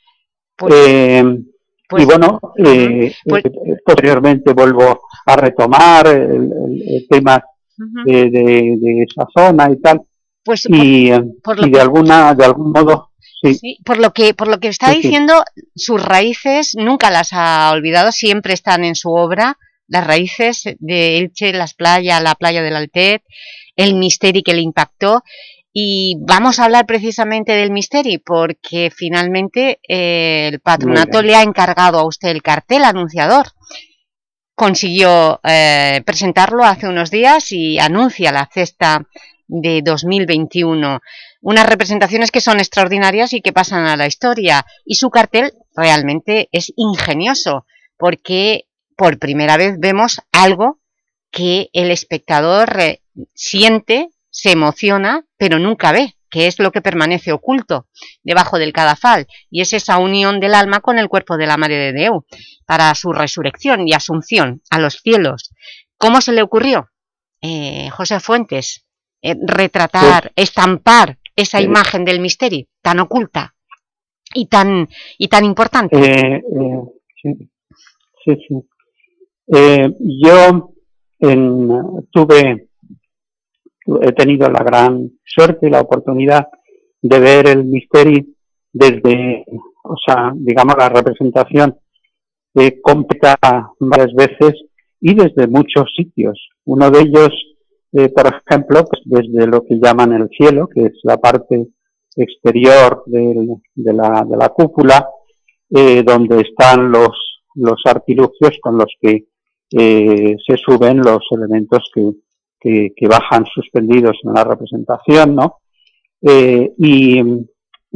Pues, eh, y pues, bueno, eh, pues posteriormente vuelvo a retomar el, tema de, de, esa zona y tal. Pues y, y de alguna de algún modo Sí. por lo que por lo que está diciendo, sus raíces nunca las ha olvidado, siempre están en su obra las raíces de Elche, las playas, la playa del Altet, el Misteri que le impactó y vamos a hablar precisamente del Misteri porque finalmente eh, el patronato le ha encargado a usted el cartel anunciador. Consiguió eh, presentarlo hace unos días y anuncia la cesta de 2021. Unas representaciones que son extraordinarias y que pasan a la historia. Y su cartel realmente es ingenioso porque por primera vez vemos algo que el espectador eh, siente, se emociona, pero nunca ve, que es lo que permanece oculto debajo del cadafal, y es esa unión del alma con el cuerpo de la Madre de Deu, para su resurrección y asunción a los cielos. ¿Cómo se le ocurrió, eh, José Fuentes, eh, retratar, estampar esa imagen del misterio tan oculta y tan, y tan importante? sí, sí. Eh, yo tuve, he tenido la gran suerte y la oportunidad de ver el misterio desde, o sea, digamos, la representación eh, completa varias veces y desde muchos sitios. Uno de ellos, eh, por ejemplo, pues desde lo que llaman el cielo, que es la parte exterior de, la, de la cúpula, eh, donde están los, los artilugios con los que eh, se suben los elementos que, que, bajan suspendidos en la representación, ¿no? Eh, y,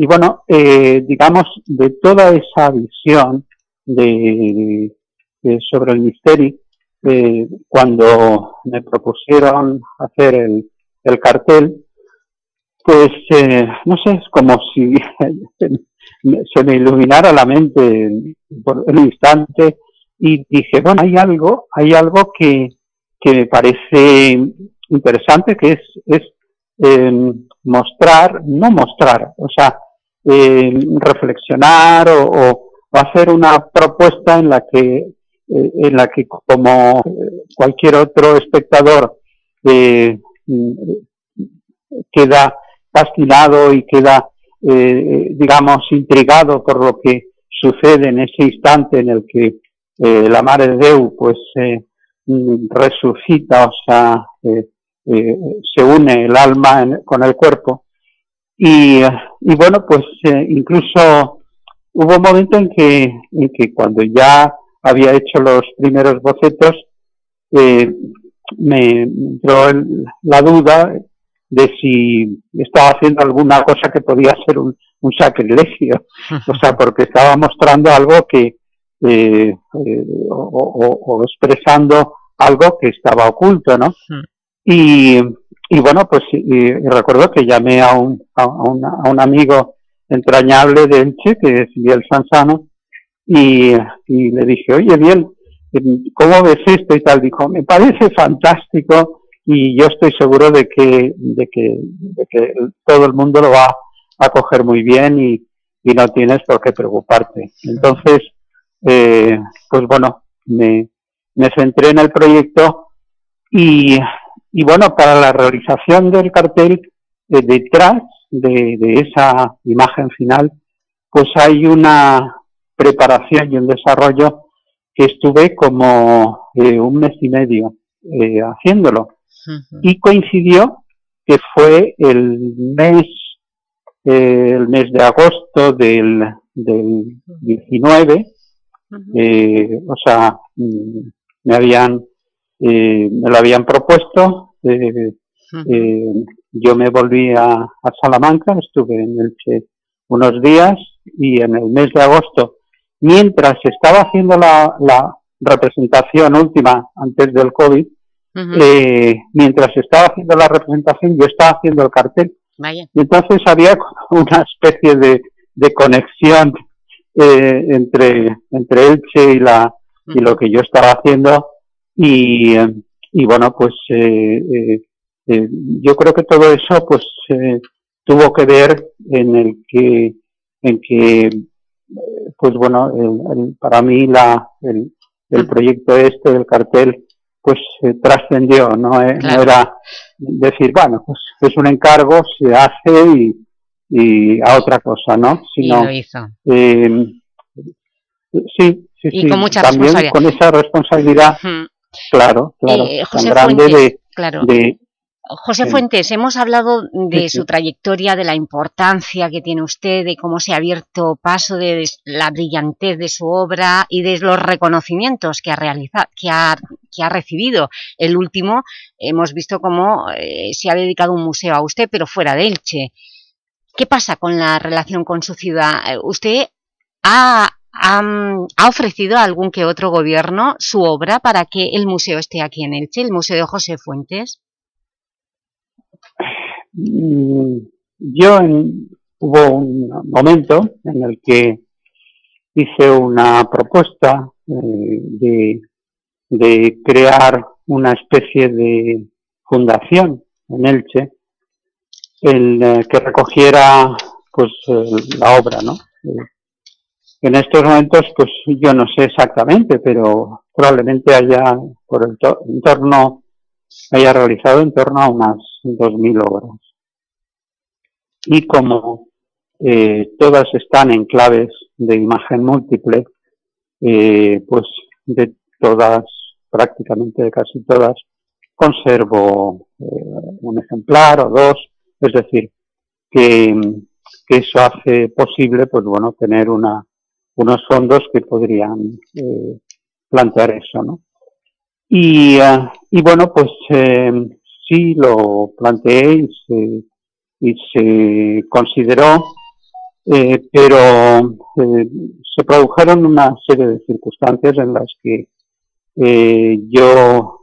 bueno, eh, digamos, de toda esa visión de, sobre el misterio, cuando me propusieron hacer el, el cartel, pues no sé, es como si se me iluminara la mente por un instante y dije, bueno, hay algo, hay algo que, que me parece interesante, que es, es em, mostrar, no mostrar, o sea, em, reflexionar o, hacer una propuesta en la que, eh, en la que como cualquier otro espectador eh, queda fascinado y queda, eh, digamos, intrigado por lo que sucede en ese instante en el que eh, la Madre de Deu pues eh, resucita, o sea, eh, se une el alma con el cuerpo. Y, y bueno, pues incluso hubo un momento en que, en que cuando ya había hecho los primeros bocetos, eh, me entró la duda de si estaba haciendo alguna cosa que podía ser un, sacrilegio, o sea, porque estaba mostrando algo que, eh, eh, o, expresando algo que estaba oculto, ¿no? Y, y bueno, pues recuerdo que llamé a un, a, a un amigo entrañable de Elche, que es Miguel Sansano, y, y le dije, oye, bien, ¿cómo ves esto y tal? Dijo, me parece fantástico y yo estoy seguro de que, de que, de que todo el mundo lo va a coger muy bien y, y no tienes por qué preocuparte. Entonces, eh, pues bueno, me, me centré en el proyecto y, y bueno, para la realización del cartel, eh, detrás de, de, esa imagen final, pues hay una preparación y un desarrollo que estuve como eh, un mes y medio eh, haciéndolo. Y coincidió que fue el mes, eh, el mes de agosto del, del 19, o sea, mm, me habían, me lo habían propuesto, yo me volví a, a, Salamanca, estuve en Elche unos días y en el mes de agosto mientras estaba haciendo la, la representación última antes del COVID, eh, mientras estaba haciendo la representación, yo estaba haciendo el cartel. Y entonces había una especie de, de conexión eh, entre, entre Elche y, la, y lo que yo estaba haciendo. Y, y bueno, pues eh, eh, yo creo que todo eso pues tuvo que ver en el que, en que pues bueno, para mí la, el, el, proyecto este del cartel pues trascendió, ¿no? Eh, no era decir, bueno, pues es un encargo, se hace y, y a otra cosa, ¿no? Sino, y hizo. Eh, sí, sí, y sí. Con mucha también con esa responsabilidad, claro, claro, eh, tan grande de, claro. de José Fuentes, hemos hablado de su trayectoria, de la importancia que tiene usted, de cómo se ha abierto paso, de la brillantez de su obra y de los reconocimientos que ha, realizado, que ha, que ha recibido. El último, hemos visto cómo eh, se ha dedicado un museo a usted, pero fuera de Elche. ¿Qué pasa con la relación con su ciudad? Eh, ¿Usted ha, ha, ofrecido a algún que otro gobierno su obra para que el museo esté aquí en Elche, el Museo de José Fuentes? Mm, yo en, hubo un momento en el que hice una propuesta eh, de, de, crear una especie de fundación en Elche el, eh, que recogiera pues la obra, ¿no? Eh, en estos momentos, pues yo no sé exactamente, pero probablemente haya por el entorno haya realizado en torno a unas 2.000 obras. Y como eh, todas están en claves de imagen múltiple, eh, pues de todas, prácticamente de casi todas, conservo eh, un ejemplar o dos, es decir, que, que, eso hace posible, pues bueno, tener una, unos fondos que podrían eh, plantear eso, ¿no? Y, uh, y bueno, pues eh, sí lo planteé y se, y se consideró, eh, pero eh, se produjeron una serie de circunstancias en las que eh, yo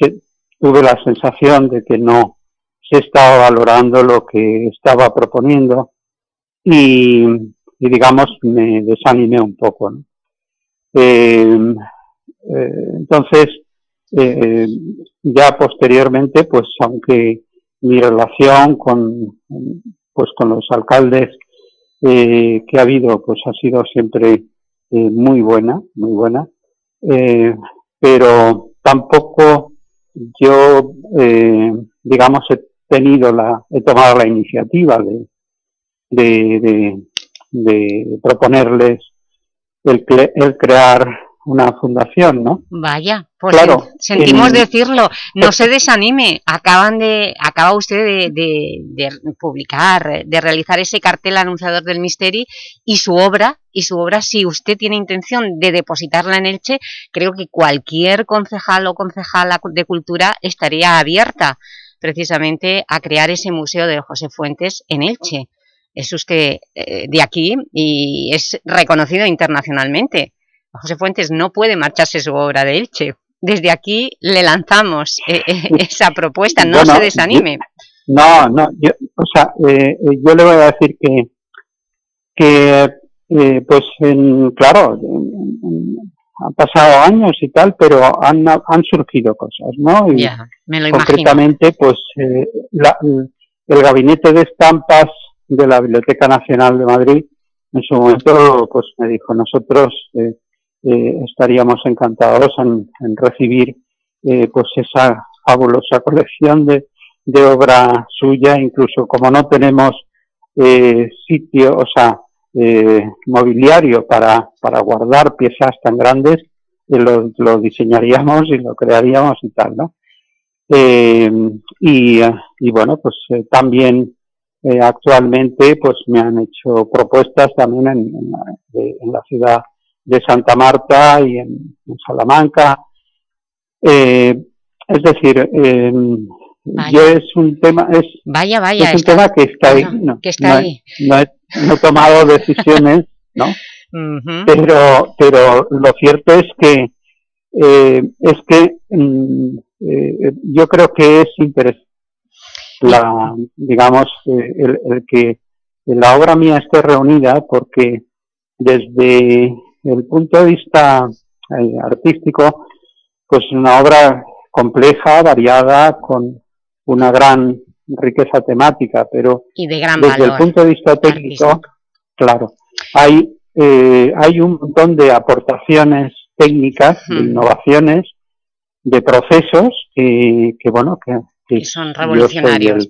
se, tuve la sensación de que no se estaba valorando lo que estaba proponiendo y, y digamos me desanimé un poco. ¿no? Eh, entonces, eh, ya posteriormente, pues aunque mi relación con, pues con los alcaldes eh, que ha habido, pues ha sido siempre eh, muy buena, muy buena, pero tampoco yo, digamos, he tenido la, he tomado la iniciativa de, de, de, de proponerles el, el crear una fundación, ¿no? Vaya, pues Claro, sentimos en- decirlo, no se desanime, acaban de, acaba usted de, de- de publicar, de realizar ese cartel anunciador del Misteri y su obra, y su obra, si usted tiene intención de depositarla en Elche, creo que cualquier concejal o concejala de cultura estaría abierta precisamente a crear ese museo de José Fuentes en Elche. Es usted eh, de aquí y es reconocido internacionalmente. José Fuentes no puede marcharse su obra de Elche. Desde aquí le lanzamos eh, eh, esa propuesta, no Bueno, se desanime. No, no, yo, o sea, eh, eh, yo le voy a decir que, que eh, pues, en- claro, en- en- han pasado años y tal, pero han, han surgido cosas, ¿no? Y Ya, me lo imagino. concretamente, pues, eh, la- el gabinete de estampas de la Biblioteca Nacional de Madrid, en su momento, pues, me dijo, nosotros eh, eh, estaríamos encantados en, recibir, eh, pues, esa fabulosa colección de, de obra suya, incluso como no tenemos eh, sitio, o sea, mobiliario para, para guardar piezas tan grandes, lo, lo diseñaríamos y lo crearíamos y tal, ¿no? Y, y bueno, pues también eh, actualmente pues me han hecho propuestas también en, en la- de- en la ciudad de Santa Marta y en, en Salamanca. Eh, es decir, eh, yo es un tema, es, Vaya, vaya, es un está- tema que está ahí, no, que está no he- no he, no he tomado decisiones, ¿no? Pero pero lo cierto es que eh, es que mm, eh, yo creo que es interesante la digamos eh, el, el que la obra mía esté reunida porque desde el punto de vista eh, artístico pues una obra compleja variada con una gran riqueza temática pero Y de gran desde el punto de vista técnico claro hay eh, hay un montón de aportaciones técnicas, de innovaciones, de procesos que, que bueno, que, que son revolucionarios.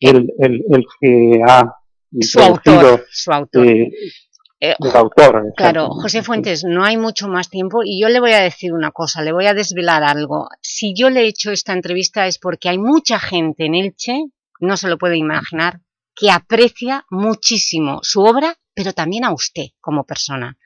El, el, el, que ha Su autor, su autor. eh, Eh, el autor. Claro. José Fuentes, no hay mucho más tiempo y yo le voy a decir una cosa, le voy a desvelar algo. Si yo le he hecho esta entrevista es porque hay mucha gente en Elche, no se lo puede imaginar, que aprecia muchísimo su obra, pero también a usted como persona.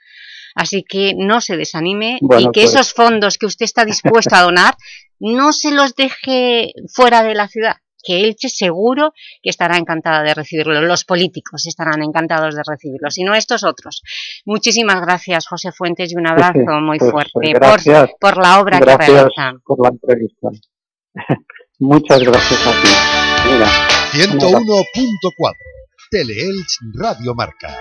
Así que no se desanime Bueno, y que pues- esos fondos que usted está dispuesto a donar no se los deje fuera de la ciudad, que Elche seguro que estará encantada de recibirlo, los políticos estarán encantados de recibirlo, si no estos otros. Muchísimas gracias, José Fuentes, y un Pues sí, abrazo muy pues, fuerte pues por- gracias. por, la obra que Gracias realiza. por la entrevista. Muchas gracias a ti. Mira, un abrazo. 101.4 Teleelch Radio Marca.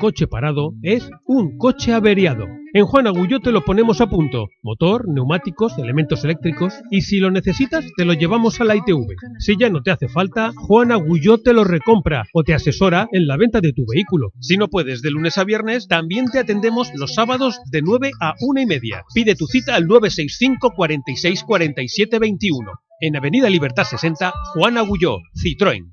Coche parado es un coche averiado. En Juan Agulló te lo ponemos a punto. Motor, neumáticos, elementos eléctricos y si lo necesitas te lo llevamos a la ITV. Si ya no te hace falta, Juan Agulló te lo recompra o te asesora en la venta de tu vehículo. Si no puedes de lunes a viernes, también te atendemos los sábados de 9 a 1 y media. Pide tu cita al 965 46 47 21. En Avenida Libertad 60, Juan Agulló, Citroën.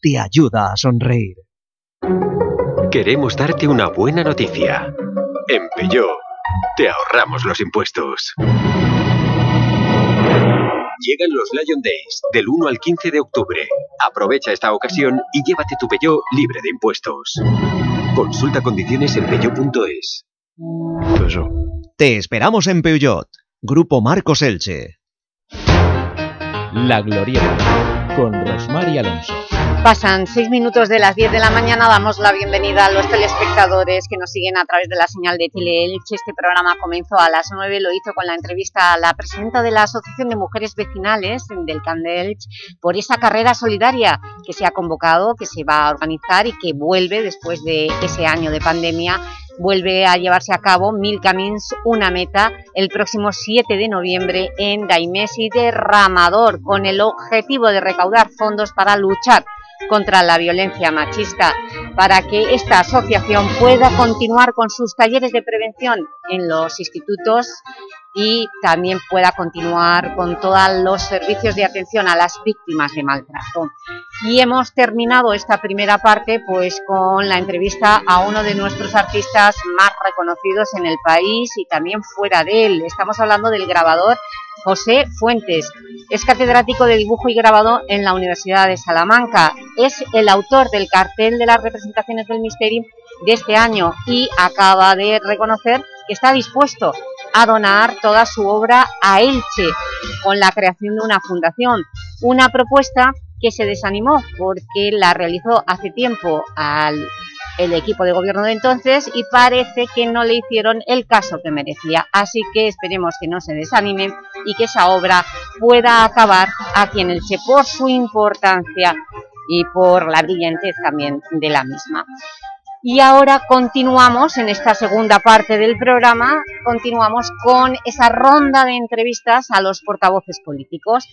te ayuda a sonreír. Queremos darte una buena noticia. En Peugeot te ahorramos los impuestos. Llegan los Lion Days del 1 al 15 de octubre. Aprovecha esta ocasión y llévate tu Peugeot libre de impuestos. Consulta condiciones en peugeot.es. Te esperamos en Peugeot. Grupo Marcos Elche. La Glorieta, con Rosmar y Alonso. Pasan seis minutos de las 10 de la mañana, damos la bienvenida a los telespectadores que nos siguen a través de la señal de Teleelche. Este programa comenzó a las 9, lo hizo con la entrevista a la presidenta de la Asociación de Mujeres Vecinales del Candelch por esa carrera solidaria que se ha convocado, que se va a organizar y que vuelve después de ese año de pandemia vuelve a llevarse a cabo Mil Camins, una meta, el próximo 7 de noviembre en Daimés y Derramador, con el objetivo de recaudar fondos para luchar contra la violencia machista, para que esta asociación pueda continuar con sus talleres de prevención en los institutos y también pueda continuar con todos los servicios de atención a las víctimas de maltrato. Y hemos terminado esta primera parte pues con la entrevista a uno de nuestros artistas más reconocidos en el país y también fuera de él. Estamos hablando del grabador José Fuentes. Es catedrático de dibujo y grabado en la Universidad de Salamanca. Es el autor del cartel de las representaciones del misterio de este año y acaba de reconocer que está dispuesto a donar toda su obra a Elche con la creación de una fundación. Una propuesta que se desanimó porque la realizó hace tiempo al el equipo de gobierno de entonces y parece que no le hicieron el caso que merecía. Así que esperemos que no se desanimen y que esa obra pueda acabar aquí en Elche por su importancia y por la brillantez también de la misma. Y ahora continuamos en esta segunda parte del programa, continuamos con esa ronda de entrevistas a los portavoces políticos.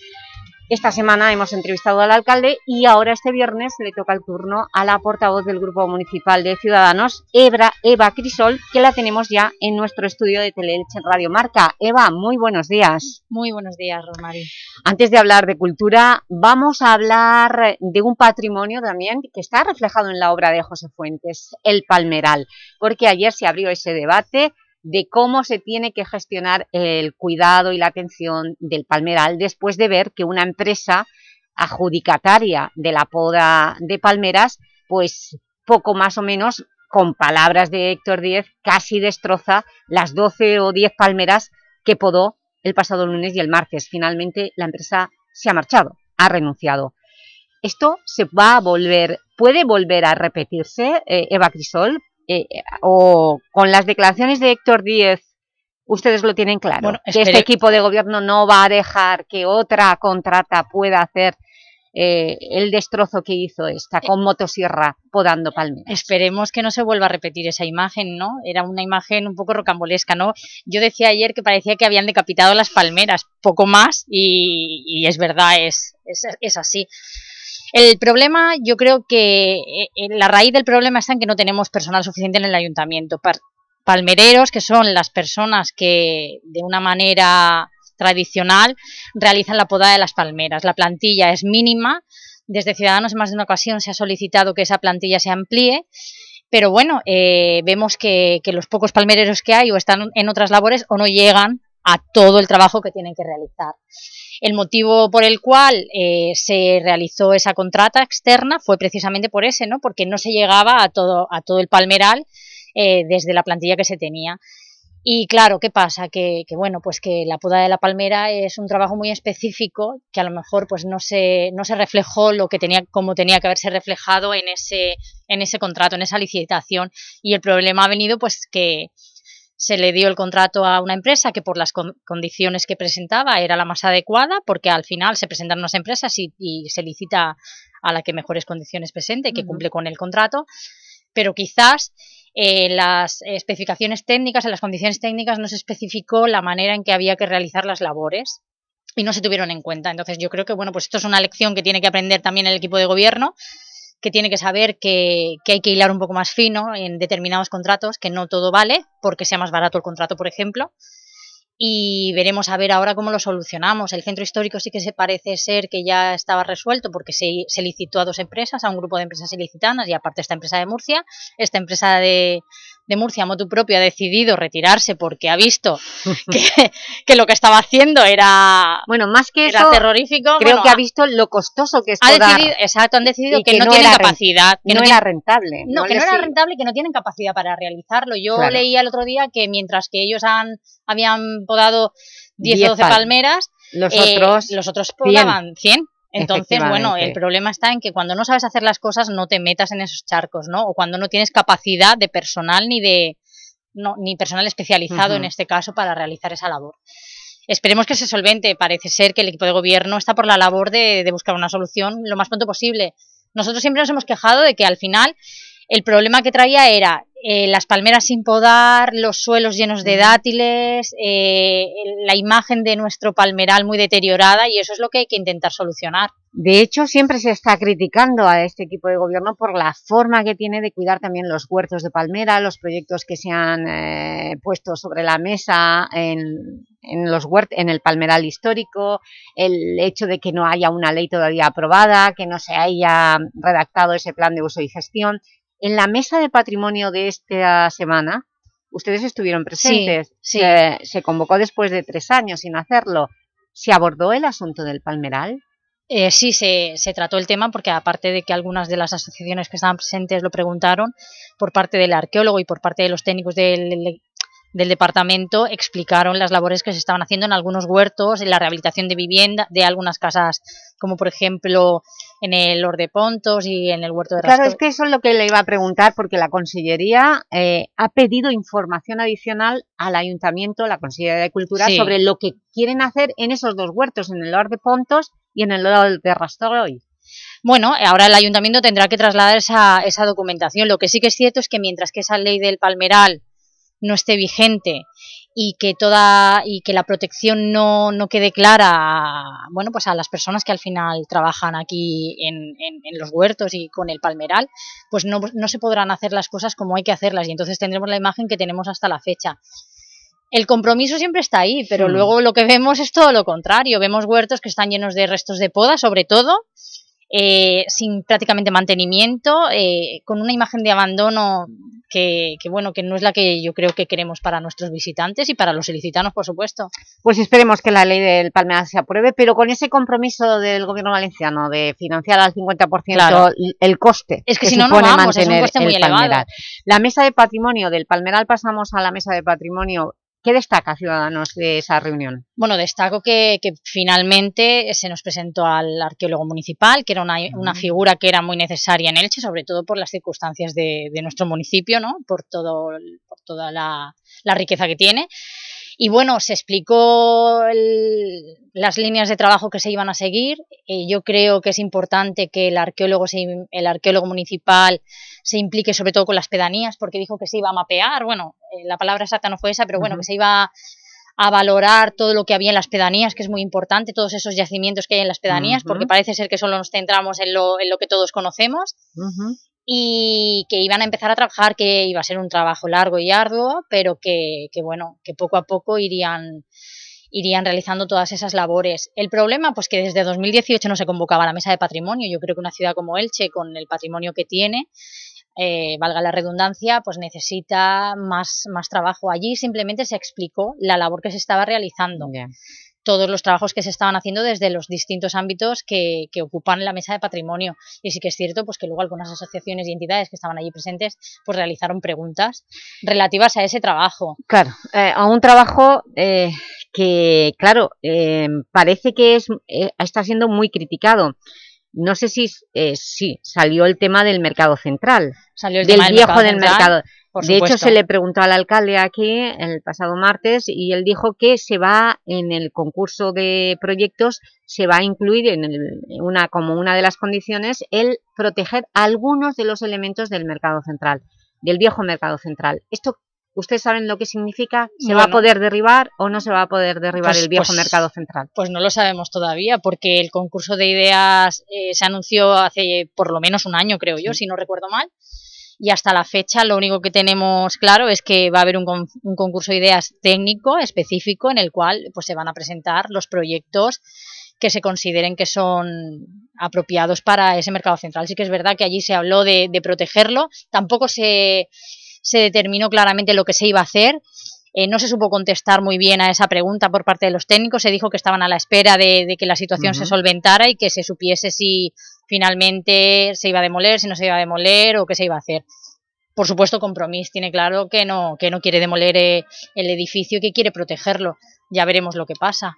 Esta semana hemos entrevistado al alcalde y ahora este viernes le toca el turno a la portavoz del Grupo Municipal de Ciudadanos, Eva, Eva Crisol, que la tenemos ya en nuestro estudio de Teleelche Radio Marca. Eva, muy buenos días. Muy buenos días, Rosmary. Antes de hablar de cultura, vamos a hablar de un patrimonio también que está reflejado en la obra de José Fuentes, el Palmeral, porque ayer se abrió ese debate de cómo se tiene que gestionar el cuidado y la atención del palmeral después de ver que una empresa adjudicataria de la poda de palmeras, pues poco más o menos, con palabras de Héctor Díez, casi destroza las 12 o 10 palmeras que podó el pasado lunes y el martes. Finalmente la empresa se ha marchado, ha renunciado. ¿Esto se va a volver, puede volver a repetirse, eh, Eva Crisol? Eh, o con las declaraciones de Héctor Díez, ustedes lo tienen claro, que este equipo de gobierno no va a dejar que otra contrata pueda hacer eh, el destrozo que hizo esta con motosierra podando palmeras. Esperemos que no se vuelva a repetir esa imagen, ¿no? Era una imagen un poco rocambolesca, ¿no? Yo decía ayer que parecía que habían decapitado las palmeras, poco más, y, es verdad, es, es, es así. El problema, yo creo que eh, eh, la raíz del problema está en que no tenemos personal suficiente en el ayuntamiento. Palmereros, que son las personas que de una manera tradicional realizan la poda de las palmeras. La plantilla es mínima. Desde Ciudadanos en más de una ocasión se ha solicitado que esa plantilla se amplíe. Pero bueno, eh, vemos que, que los pocos palmereros que hay o están en otras labores o no llegan a todo el trabajo que tienen que realizar. El motivo por el cual eh, se realizó esa contrata externa fue precisamente por ese, ¿no? Porque no se llegaba a todo, a todo el palmeral eh, desde la plantilla que se tenía. Y claro, ¿qué pasa? Que, que, bueno, pues que la poda de la palmera es un trabajo muy específico que a lo mejor pues no se, no se reflejó lo que tenía, como tenía que haberse reflejado en ese, en ese contrato, en esa licitación. Y el problema ha venido pues que se le dio el contrato a una empresa que por las con- condiciones que presentaba era la más adecuada, porque al final se presentan unas empresas y, y se licita a la que mejores condiciones presente, que cumple con el contrato, pero quizás eh, las especificaciones técnicas, en las condiciones técnicas no se especificó la manera en que había que realizar las labores y no se tuvieron en cuenta. Entonces yo creo que bueno, pues esto es una lección que tiene que aprender también el equipo de gobierno, que tiene que saber que, que hay que hilar un poco más fino en determinados contratos, que no todo vale porque sea más barato el contrato, por ejemplo. Y veremos a ver ahora cómo lo solucionamos. El centro histórico sí que se parece ser que ya estaba resuelto porque se, licitó a dos empresas, a un grupo de empresas ilicitanas y aparte esta empresa de Murcia. Esta empresa de, de Murcia, Motu Propio, ha decidido retirarse porque ha visto que, que lo que estaba haciendo era, bueno, más que era eso, terrorífico. Creo Bueno, que ha visto lo costoso que es ha decidido, exacto, han decidido que, no, no tienen capacidad. Que no era rentable. No, que no era rentable y que no tienen capacidad para realizarlo. Yo Claro. leía el otro día que mientras que ellos han habían podado 10 Diez o 12 pal- palmeras, Los eh, otros, los otros 100. podaban 100. Entonces, bueno, el problema está en que cuando no sabes hacer las cosas no te metas en esos charcos, ¿no? O cuando no tienes capacidad de personal ni de no, ni personal especializado en este caso para realizar esa labor. Esperemos que se solvente. Parece ser que el equipo de gobierno está por la labor de, de buscar una solución lo más pronto posible. Nosotros siempre nos hemos quejado de que al final el problema que traía era eh, las palmeras sin podar, los suelos llenos de dátiles, eh, la imagen de nuestro palmeral muy deteriorada y eso es lo que hay que intentar solucionar. De hecho, siempre se está criticando a este equipo de gobierno por la forma que tiene de cuidar también los huertos de palmera, los proyectos que se han eh, puesto sobre la mesa en, en, los huert- en el palmeral histórico, el hecho de que no haya una ley todavía aprobada, que no se haya redactado ese plan de uso y gestión. En la mesa de patrimonio de esta semana, ustedes estuvieron presentes, sí. Se, se convocó después de tres años sin hacerlo. ¿Se abordó el asunto del palmeral? Eh, sí, se, se trató el tema porque aparte de que algunas de las asociaciones que estaban presentes lo preguntaron, por parte del arqueólogo y por parte de los técnicos del, del departamento explicaron las labores que se estaban haciendo en algunos huertos, en la rehabilitación de vivienda, de algunas casas, como por ejemplo en el Ordepontos y en el huerto de Claro, Rastor- es que eso es lo que le iba a preguntar, porque la Consellería eh, ha pedido información adicional al Ayuntamiento, la Consellería de Cultura, Sí. sobre lo que quieren hacer en esos dos huertos, en el Lord de Pontos y en el Lord de Rastoroi. Bueno, ahora el ayuntamiento tendrá que trasladar esa, esa documentación. Lo que sí que es cierto es que mientras que esa ley del palmeral no esté vigente y que toda y que la protección no, no quede clara a, bueno pues a las personas que al final trabajan aquí en, en- en los huertos y con el palmeral pues no, no se podrán hacer las cosas como hay que hacerlas y entonces tendremos la imagen que tenemos hasta la fecha el compromiso siempre está ahí, pero Hmm. luego lo que vemos es todo lo contrario. Vemos huertos que están llenos de restos de poda, sobre todo, eh, sin prácticamente mantenimiento, eh, con una imagen de abandono que, que, bueno, que no es la que yo creo que queremos para nuestros visitantes y para los ilicitanos, por supuesto. Pues esperemos que la ley del palmeral se apruebe, pero con ese compromiso del Gobierno valenciano de financiar al 50% Claro. el coste Es que si no, no vamos, es un coste muy el elevado. La mesa de patrimonio del palmeral, pasamos a la mesa de patrimonio. ¿Qué destaca Ciudadanos de esa reunión? Bueno, destaco que, que finalmente se nos presentó al arqueólogo municipal, que era una, una figura que era muy necesaria en Elche, sobre todo por las circunstancias de, de nuestro municipio, ¿no? por, todo, por toda la, la riqueza que tiene. Y bueno, se explicó el- las líneas de trabajo que se iban a seguir. Eh, yo creo que es importante que el arqueólogo, el arqueólogo municipal se implique sobre todo con las pedanías, porque dijo que se iba a mapear, bueno, eh, la palabra exacta no fue esa, pero bueno, que se iba a valorar todo lo que había en las pedanías, que es muy importante, todos esos yacimientos que hay en las pedanías, porque parece ser que solo nos centramos en lo, en lo que todos conocemos y que iban a empezar a trabajar, que iba a ser un trabajo largo y arduo, pero que, que bueno, que poco a poco irían irían realizando todas esas labores. El problema, pues que desde 2018 no se convocaba la mesa de patrimonio. Yo creo que una ciudad como Elche, con el patrimonio que tiene, eh, valga la redundancia, pues necesita más, más trabajo. Allí simplemente se explicó la labor que se estaba realizando. Todos los trabajos que se estaban haciendo desde los distintos ámbitos que, que ocupan la mesa de patrimonio. Y sí que es cierto pues que luego algunas asociaciones y entidades que estaban allí presentes pues realizaron preguntas relativas a ese trabajo. Claro, eh, a un trabajo eh, que, claro, parece que es, está siendo muy criticado. No sé si eh, sí, salió el tema del mercado central, Salió el del tema del viejo mercado del central, por de hecho, se le preguntó al alcalde aquí el pasado martes y él dijo que se va en el concurso de proyectos, se va a incluir en el- una, como una de las condiciones el proteger algunos de los elementos del mercado central, del viejo mercado central. Esto ¿Ustedes saben lo que significa? ¿Se va a poder derribar o no se va a poder derribar Pues- el viejo pues- mercado central? Pues no lo sabemos todavía, porque el concurso de ideas eh, se anunció hace por lo menos un año, creo yo, si no recuerdo mal. Y hasta la fecha lo único que tenemos claro es que va a haber un, con- un concurso de ideas técnico específico en el cual pues, se van a presentar los proyectos que se consideren que son apropiados para ese mercado central. Sí que es verdad que allí se habló de, de protegerlo, tampoco se, se determinó claramente lo que se iba a hacer, eh, no se supo contestar muy bien a esa pregunta por parte de los técnicos, se dijo que estaban a la espera de, de que la situación se solventara y que se supiese si finalmente se iba a demoler, si no se iba a demoler o qué se iba a hacer. Por supuesto, Compromís tiene claro que no, que no quiere demoler eh, el edificio, que quiere protegerlo. Ya veremos lo que pasa.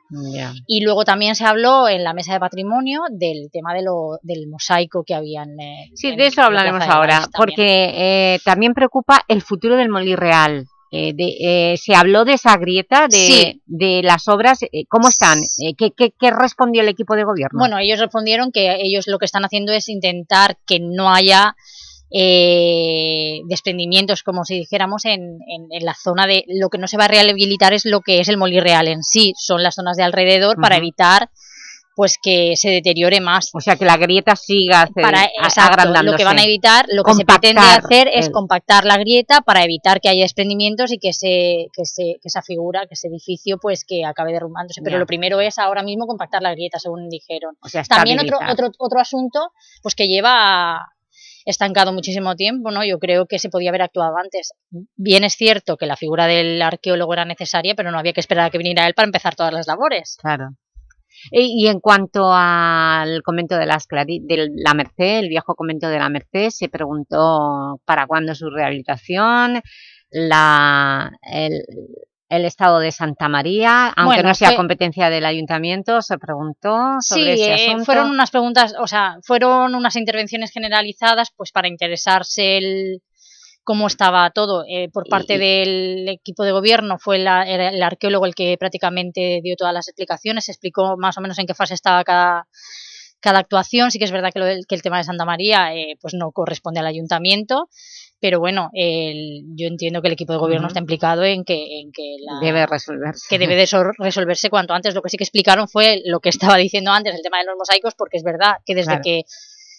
Y luego también se habló en la mesa de patrimonio del tema de lo, del mosaico que había en, eh, Sí, de eso la hablaremos ahora, también. porque eh, también preocupa el futuro del Molí Real. Eh, de- eh, se habló de esa grieta, de, Sí. de las obras, eh, ¿cómo están? ¿qué, qué, qué respondió el equipo de gobierno? Bueno, ellos respondieron que ellos lo que están haciendo es intentar que no haya eh, desprendimientos, como si dijéramos, en, en- en la zona de... Lo que no se va a rehabilitar es lo que es el Molí Real en sí, son las zonas de alrededor para evitar pues que se deteriore más. o sea, que la grieta siga para a- exacto, agrandándose. lo que van a evitar, lo que se pretende hacer es el- compactar la grieta para evitar que haya desprendimientos y que se que se que esa figura, que ese edificio pues que acabe derrumbándose, pero Ya. lo primero es ahora mismo compactar la grieta, según dijeron. O sea, También otro otro otro asunto pues que lleva estancado muchísimo tiempo, ¿no? Yo creo que se podía haber actuado antes. Bien es cierto que la figura del arqueólogo era necesaria, pero no había que esperar a que viniera él para empezar todas las labores. Claro. Y, y en cuanto al convento de, las de la Merced, el viejo convento de la Merced, se preguntó para cuándo su rehabilitación, la, el, el estado de Santa María, aunque Bueno, no sea fue- competencia del ayuntamiento, se preguntó sobre Sí, ese eh, asunto. fueron unas preguntas, o sea, fueron unas intervenciones generalizadas pues para interesarse el cómo estaba todo. Eh, por parte Y- del equipo de gobierno fue la- el arqueólogo el que prácticamente dio todas las explicaciones, explicó más o menos en qué fase estaba cada, cada actuación. Sí que es verdad que, lo que el tema de Santa María eh, pues no corresponde al ayuntamiento, pero bueno, el- yo entiendo que el equipo de gobierno está implicado en que, en que la, Debe resolverse. que debe de resolverse cuanto antes. Lo que sí que explicaron fue lo que estaba diciendo antes, el tema de los mosaicos, porque es verdad que desde Claro. que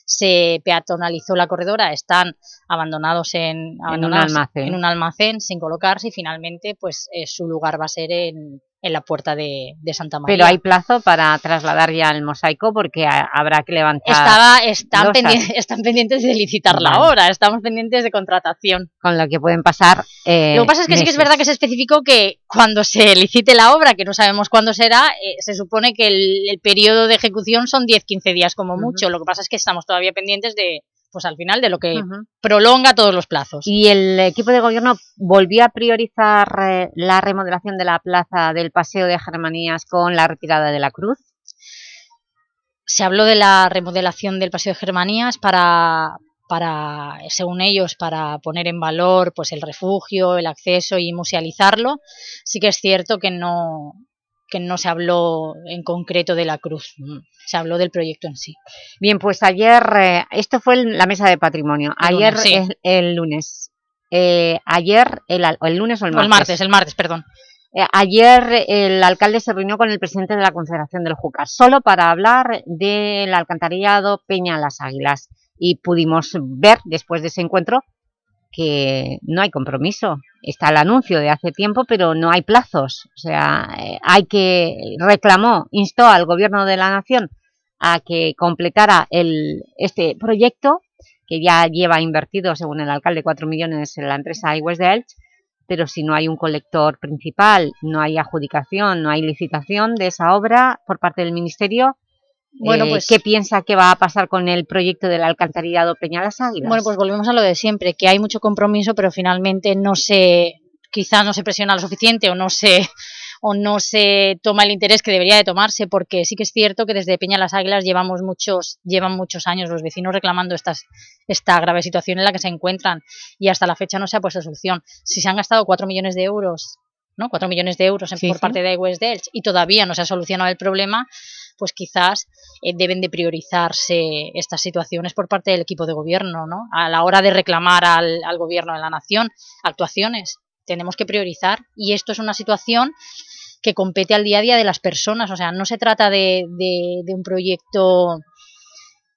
se peatonalizó la corredora están abandonados en, abandonados almacén. en un almacén sin colocarse y finalmente pues eh, su lugar va a ser en, en la puerta de, de Santa María. Pero hay plazo para trasladar ya el mosaico porque ha- habrá que levantar... Estaba, están, pendientes, están pendientes de licitarla Vale. ahora, estamos pendientes de contratación. Con lo que pueden pasar eh, Lo que pasa es que sí que es verdad que se especificó que cuando se licite la obra, que no sabemos cuándo será, eh, se supone que el, el periodo de ejecución son 10-15 días como mucho. Lo que pasa es que estamos todavía pendientes de, pues al final, de lo que prolonga todos los plazos. Y el equipo de gobierno volvió a priorizar eh, la remodelación de la plaza del Paseo de Germanías con la retirada de la cruz. Se habló de la remodelación del Paseo de Germanías para, para, según ellos, para poner en valor pues el refugio, el acceso y musealizarlo. Sí que es cierto que no, que no se habló en concreto de la cruz, se habló del proyecto en sí. Bien, pues ayer, eh, esto fue la mesa de patrimonio, El ayer lunes, sí. es el lunes, Eh, ayer, el, lunes o el O martes. el martes, el martes, perdón. Eh, ayer el alcalde se reunió con el presidente de la Confederación del Júcar, solo para hablar del alcantarillado Peña Las Águilas. Y pudimos ver, después de ese encuentro, que no hay compromiso. Está el anuncio de hace tiempo, pero no hay plazos. O sea, eh, hay que... reclamó, instó al Gobierno de la Nación a que completara el, este proyecto, que ya lleva invertido, según el alcalde, 4 millones en la empresa iWest de Elche, pero si no hay un colector principal, no hay adjudicación, no hay licitación de esa obra por parte del Ministerio, bueno, eh, pues, ¿qué piensa que va a pasar con el proyecto del alcantarillado Peñalas Águilas? Bueno, pues volvemos a lo de siempre, que hay mucho compromiso, pero finalmente no se, quizás no se presiona lo suficiente o no se o no se toma el interés que debería de tomarse, porque sí que es cierto que desde Peña Las Águilas llevamos muchos, llevan muchos años los vecinos reclamando estas, esta grave situación en la que se encuentran y hasta la fecha no se ha puesto solución. Si se han gastado 4 millones de euros, ¿no? 4 millones de euros por parte de West Delch y todavía no se ha solucionado el problema, pues quizás eh, deben de priorizarse estas situaciones por parte del equipo de gobierno, ¿no? A la hora de reclamar al, gobierno de la nación actuaciones, tenemos que priorizar y esto es una situación que compete al día a día de las personas, o sea, no se trata de, de, un proyecto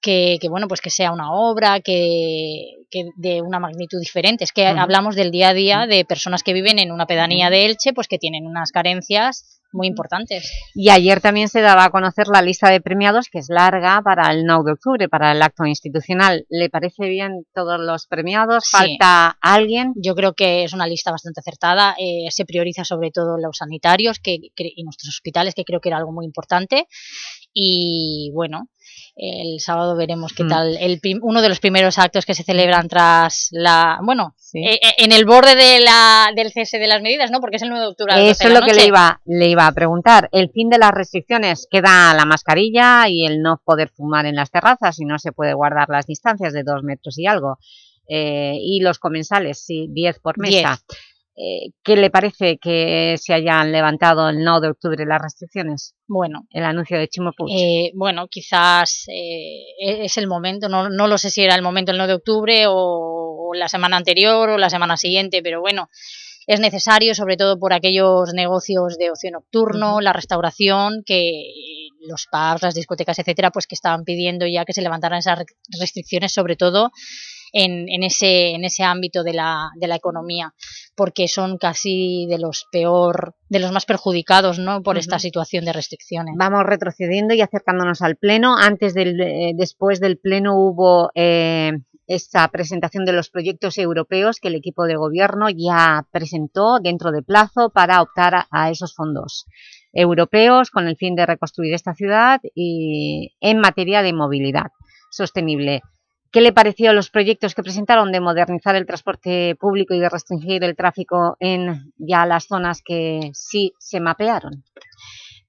que, bueno, pues que sea una obra, que, de una magnitud diferente. Es que hablamos del día a día de personas que viven en una pedanía de Elche, pues que tienen unas carencias muy importantes. Y ayer también se daba a conocer la lista de premiados, que es larga para el 9 de octubre, para el acto institucional. ¿Le parece bien todos los premiados? ¿Falta alguien? Yo creo que es una lista bastante acertada. Eh, se prioriza sobre todo los sanitarios que, y nuestros hospitales, que creo que era algo muy importante. Y bueno, el sábado veremos qué mm. tal. El, uno de los primeros actos que se celebran tras la... Bueno, eh, eh, en el borde de la, del cese de las medidas, ¿no? Porque es el 9 de octubre. Eso es lo que le iba, le iba a preguntar. El fin de las restricciones queda la mascarilla y el no poder fumar en las terrazas y no se puede guardar las distancias de dos metros y algo. Eh, y los comensales, sí, 10 por mesa. Eh, ¿Qué le parece que se hayan levantado el 9 de octubre las restricciones? Bueno. El anuncio de Chimo eh, bueno, quizás eh, es el momento, no, no, lo sé si era el momento el 9 de octubre o, la semana anterior o la semana siguiente, pero bueno, es necesario, sobre todo por aquellos negocios de ocio nocturno, la restauración, que los pubs, las discotecas, etcétera, pues que estaban pidiendo ya que se levantaran esas restricciones, sobre todo en, ese, en ese ámbito de la, de la economía, porque son casi de los peor, de los más perjudicados ¿no? por esta situación de restricciones. Vamos retrocediendo y acercándonos al Pleno. Antes del, eh, después del Pleno hubo eh, esta presentación de los proyectos europeos que el equipo de gobierno ya presentó dentro de plazo para optar a, esos fondos europeos con el fin de reconstruir esta ciudad y en materia de movilidad sostenible. ¿Qué le pareció los proyectos que presentaron de modernizar el transporte público y de restringir el tráfico en ya las zonas que sí se mapearon?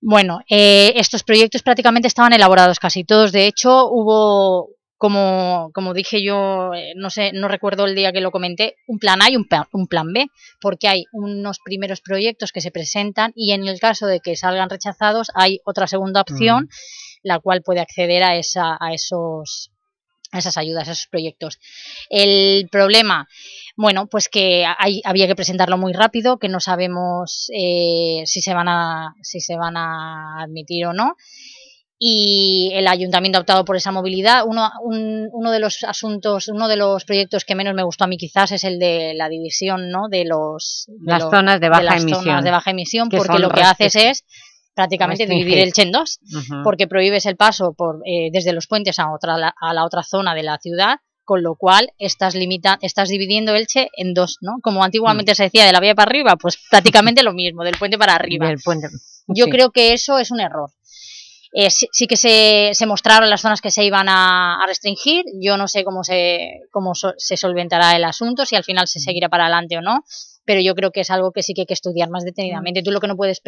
Bueno, eh, estos proyectos prácticamente estaban elaborados casi todos. De hecho, hubo, como, como dije yo, eh, no sé, no recuerdo el día que lo comenté, un plan A y un plan, un plan B, porque hay unos primeros proyectos que se presentan y en el caso de que salgan rechazados hay otra segunda opción, mm. la cual puede acceder a, esa, a esos esas ayudas, a esos proyectos. El problema, bueno, pues que hay, había que presentarlo muy rápido, que no sabemos eh, si, se van a, si se van a admitir o no. Y el ayuntamiento ha optado por esa movilidad. Uno, uno de los asuntos, uno de los proyectos que menos me gustó a mí quizás es el de la división ¿no? de, los, las zonas de baja las emisión. Zonas de baja emisión, porque lo que haces es prácticamente dividir el Chen 2, porque prohíbes el paso por, eh, desde los puentes a, otra, a la otra zona de la ciudad, con lo cual estás limita estás dividiendo Elche en dos, ¿no? Como antiguamente mm. se decía de la vía para arriba, pues prácticamente lo mismo, del puente para arriba. Yo creo que eso es un error. Eh, sí, que se, se, mostraron las zonas que se iban a, restringir, yo no sé cómo se, cómo se solventará el asunto, si al final se seguirá para adelante o no, pero yo creo que es algo que sí que hay que estudiar más detenidamente. Tú lo que no puedes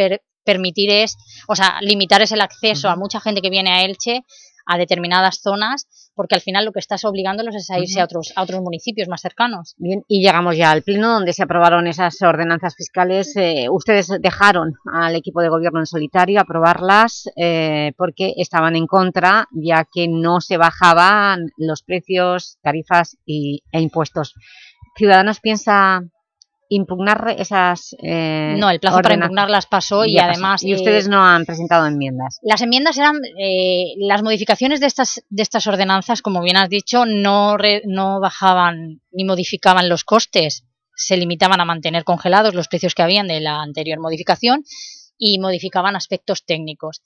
permitir es, o sea, limitar es el acceso a mucha gente que viene a Elche a determinadas zonas, porque al final lo que estás obligándolos es a irse a, otros, a otros municipios más cercanos. Bien, y llegamos ya al pleno donde se aprobaron esas ordenanzas fiscales. Eh, ustedes dejaron al equipo de gobierno en solitario aprobarlas eh, porque estaban en contra, ya que no se bajaban los precios, tarifas y, e impuestos. ¿Ciudadanos piensa impugnar esas eh, No, el plazo para impugnarlas pasó y pasó. además... Y eh, ustedes no han presentado enmiendas. Las enmiendas eran, eh, las modificaciones de estas, de estas ordenanzas, como bien has dicho, no, re- no bajaban ni modificaban los costes, se limitaban a mantener congelados los precios que habían de la anterior modificación y modificaban aspectos técnicos.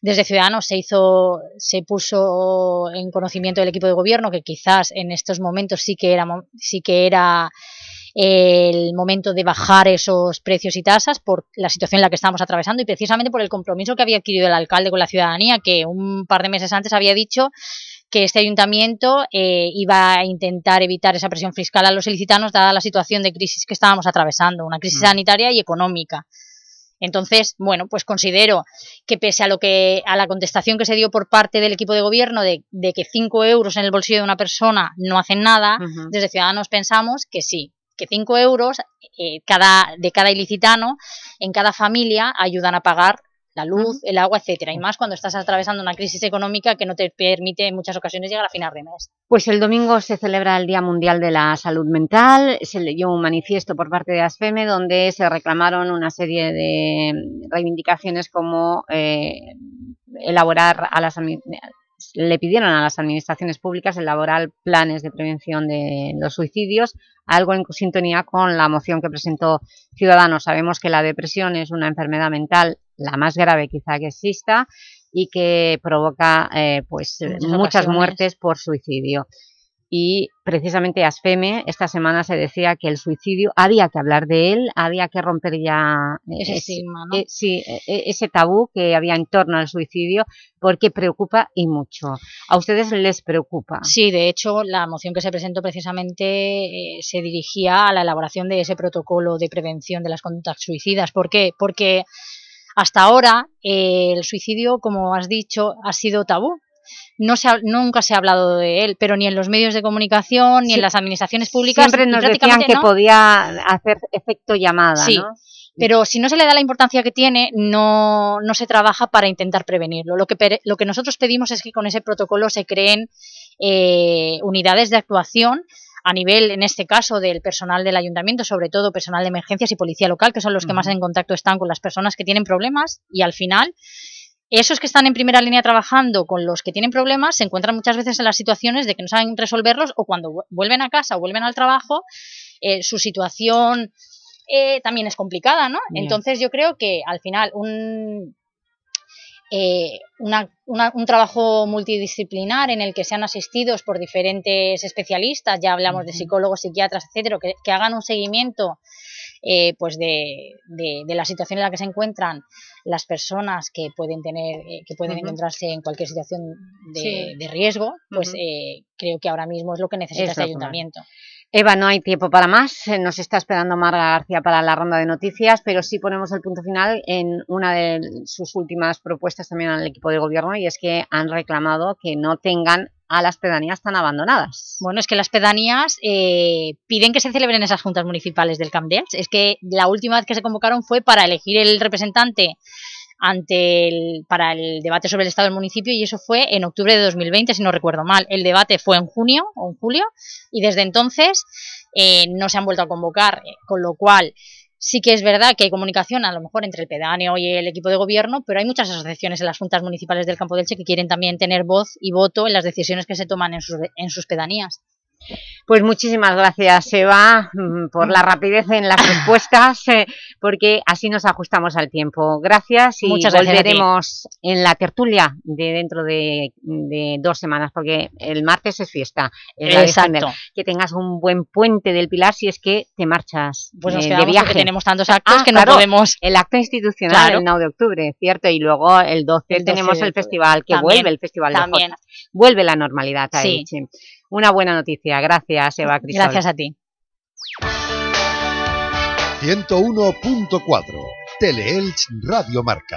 Desde Ciudadanos se hizo, se puso en conocimiento del equipo de gobierno que quizás en estos momentos sí que era, sí que era el momento de bajar esos precios y tasas por la situación en la que estamos atravesando y precisamente por el compromiso que había adquirido el alcalde con la ciudadanía, que un par de meses antes había dicho que este ayuntamiento eh, iba a intentar evitar esa presión fiscal a los ilicitanos dada la situación de crisis que estábamos atravesando, una crisis Mm. sanitaria y económica. Entonces, bueno, pues considero que pese a lo que a la contestación que se dio por parte del equipo de gobierno de, de que 5 euros en el bolsillo de una persona no hacen nada, desde Ciudadanos pensamos que sí, que 5 euros eh, cada, de cada ilicitano en cada familia ayudan a pagar la luz, el agua, etcétera, y más cuando estás atravesando una crisis económica que no te permite en muchas ocasiones llegar a final de mes. Pues el domingo se celebra el Día Mundial de la Salud Mental, se leyó un manifiesto por parte de ASFEME donde se reclamaron una serie de reivindicaciones como eh, elaborar a las le pidieron a las administraciones públicas elaborar planes de prevención de los suicidios, algo en sintonía con la moción que presentó Ciudadanos. Sabemos que la depresión es una enfermedad mental la más grave quizá que exista y que provoca eh, pues, Muchas muchas muertes por suicidio. Y precisamente ASFEME esta semana se decía que el suicidio había que hablar de él, había que romper ya Ese ese- estigma, ¿no? eh, sí, e- e- ese tabú que había en torno al suicidio porque preocupa y mucho. ¿A ustedes les preocupa? Sí, de hecho, la moción que se presentó precisamente eh, se dirigía a la elaboración de ese protocolo de prevención de las conductas suicidas. ¿Por qué? Porque hasta ahora eh, el suicidio, como has dicho, ha sido tabú. No se ha- nunca se ha hablado de él, pero ni en los medios de comunicación, ni Sí. en las administraciones públicas. Siempre nos decían que no. podía hacer efecto llamada, Sí, ¿no? pero si no se le da la importancia que tiene, no, no se trabaja para intentar prevenirlo. Lo que, lo que nosotros pedimos es que con ese protocolo se creen eh, unidades de actuación a nivel, en este caso, del personal del ayuntamiento, sobre todo personal de emergencias y policía local, que son los que más en contacto están con las personas que tienen problemas y al final esos que están en primera línea trabajando con los que tienen problemas se encuentran muchas veces en las situaciones de que no saben resolverlos o cuando vu- vuelven a casa o vuelven al trabajo, eh, su situación eh, también es complicada, ¿no? Bien. Entonces yo creo que al final un, eh, una- una- un trabajo multidisciplinar en el que sean asistidos por diferentes especialistas, ya hablamos de psicólogos, psiquiatras, etcétera, que, que hagan un seguimiento eh, pues de, de- de la situación en la que se encuentran las personas que pueden tener, eh, que pueden encontrarse en cualquier situación de, Sí. de riesgo, pues eh, creo que ahora mismo es lo que necesita Es este ayuntamiento. Eva, no hay tiempo para más. Eh, Nos está esperando Marga García para la ronda de noticias, pero sí ponemos el punto final en una de sus últimas propuestas también al equipo de gobierno y es que han reclamado que no tengan a las pedanías tan abandonadas. Bueno, es que las pedanías eh, piden que se celebren esas juntas municipales del Camp. Es que la última vez que se convocaron fue para elegir el representante ante el, para el debate sobre el estado del municipio y eso fue en octubre de 2020, si no recuerdo mal. El debate fue en junio o en julio y desde entonces eh, no se han vuelto a convocar, eh, con lo cual sí que es verdad que hay comunicación a lo mejor entre el pedáneo y el equipo de gobierno, pero hay muchas asociaciones en las juntas municipales del Campo de Elche que quieren también tener voz y voto en las decisiones que se toman en sus, en sus pedanías. Pues muchísimas gracias, Eva, mm, por la rapidez en las respuestas, eh, porque así nos ajustamos al tiempo. Gracias y Muchas gracias volveremos en la tertulia de dentro de, de dos semanas, porque el martes es fiesta. Exacto. Que tengas un buen puente del Pilar si es que te marchas Pues nos eh, de viaje. tenemos tantos actos Ah, que no claro, podemos... El acto institucional Claro. el 9 de octubre, ¿cierto? Y luego el 12, El 12 tenemos el festival, que También, vuelve el festival también. de Jotas. Vuelve la normalidad a Sí. Elche. Una buena noticia. Gracias, Eva Cristóbal. Gracias a ti. 101.4 Teleelch Radio Marca.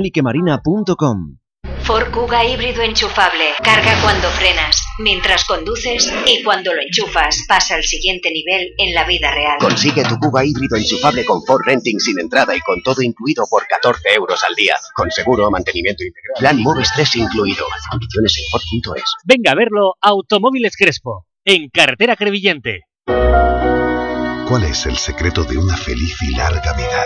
Ford Kuga híbrido enchufable. Carga cuando frenas, mientras conduces y cuando lo enchufas pasa al siguiente nivel en la vida real. Consigue tu Kuga híbrido enchufable con Ford Renting sin entrada y con todo incluido por 14 euros al día. Con seguro, mantenimiento integral. Plan Moves 3 incluido. Condiciones en Ford.es. Venga a verlo Automóviles Crespo, en Carretera Crevillente. ¿Cuál es el secreto de una feliz y larga vida?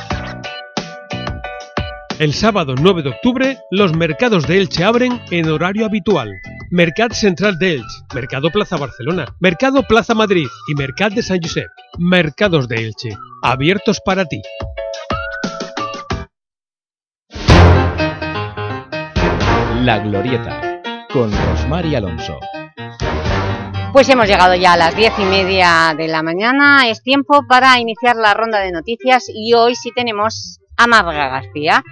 El sábado 9 de octubre, los mercados de Elche abren en horario habitual. Mercat Central de Elche, Mercado Plaza Barcelona, Mercado Plaza Madrid y Mercat de San Josep. Mercados de Elche, abiertos para ti. La Glorieta, con Rosmar y Alonso. Pues hemos llegado ya a las diez y media de la mañana. Es tiempo para iniciar la ronda de noticias y hoy sí tenemos a Marga García.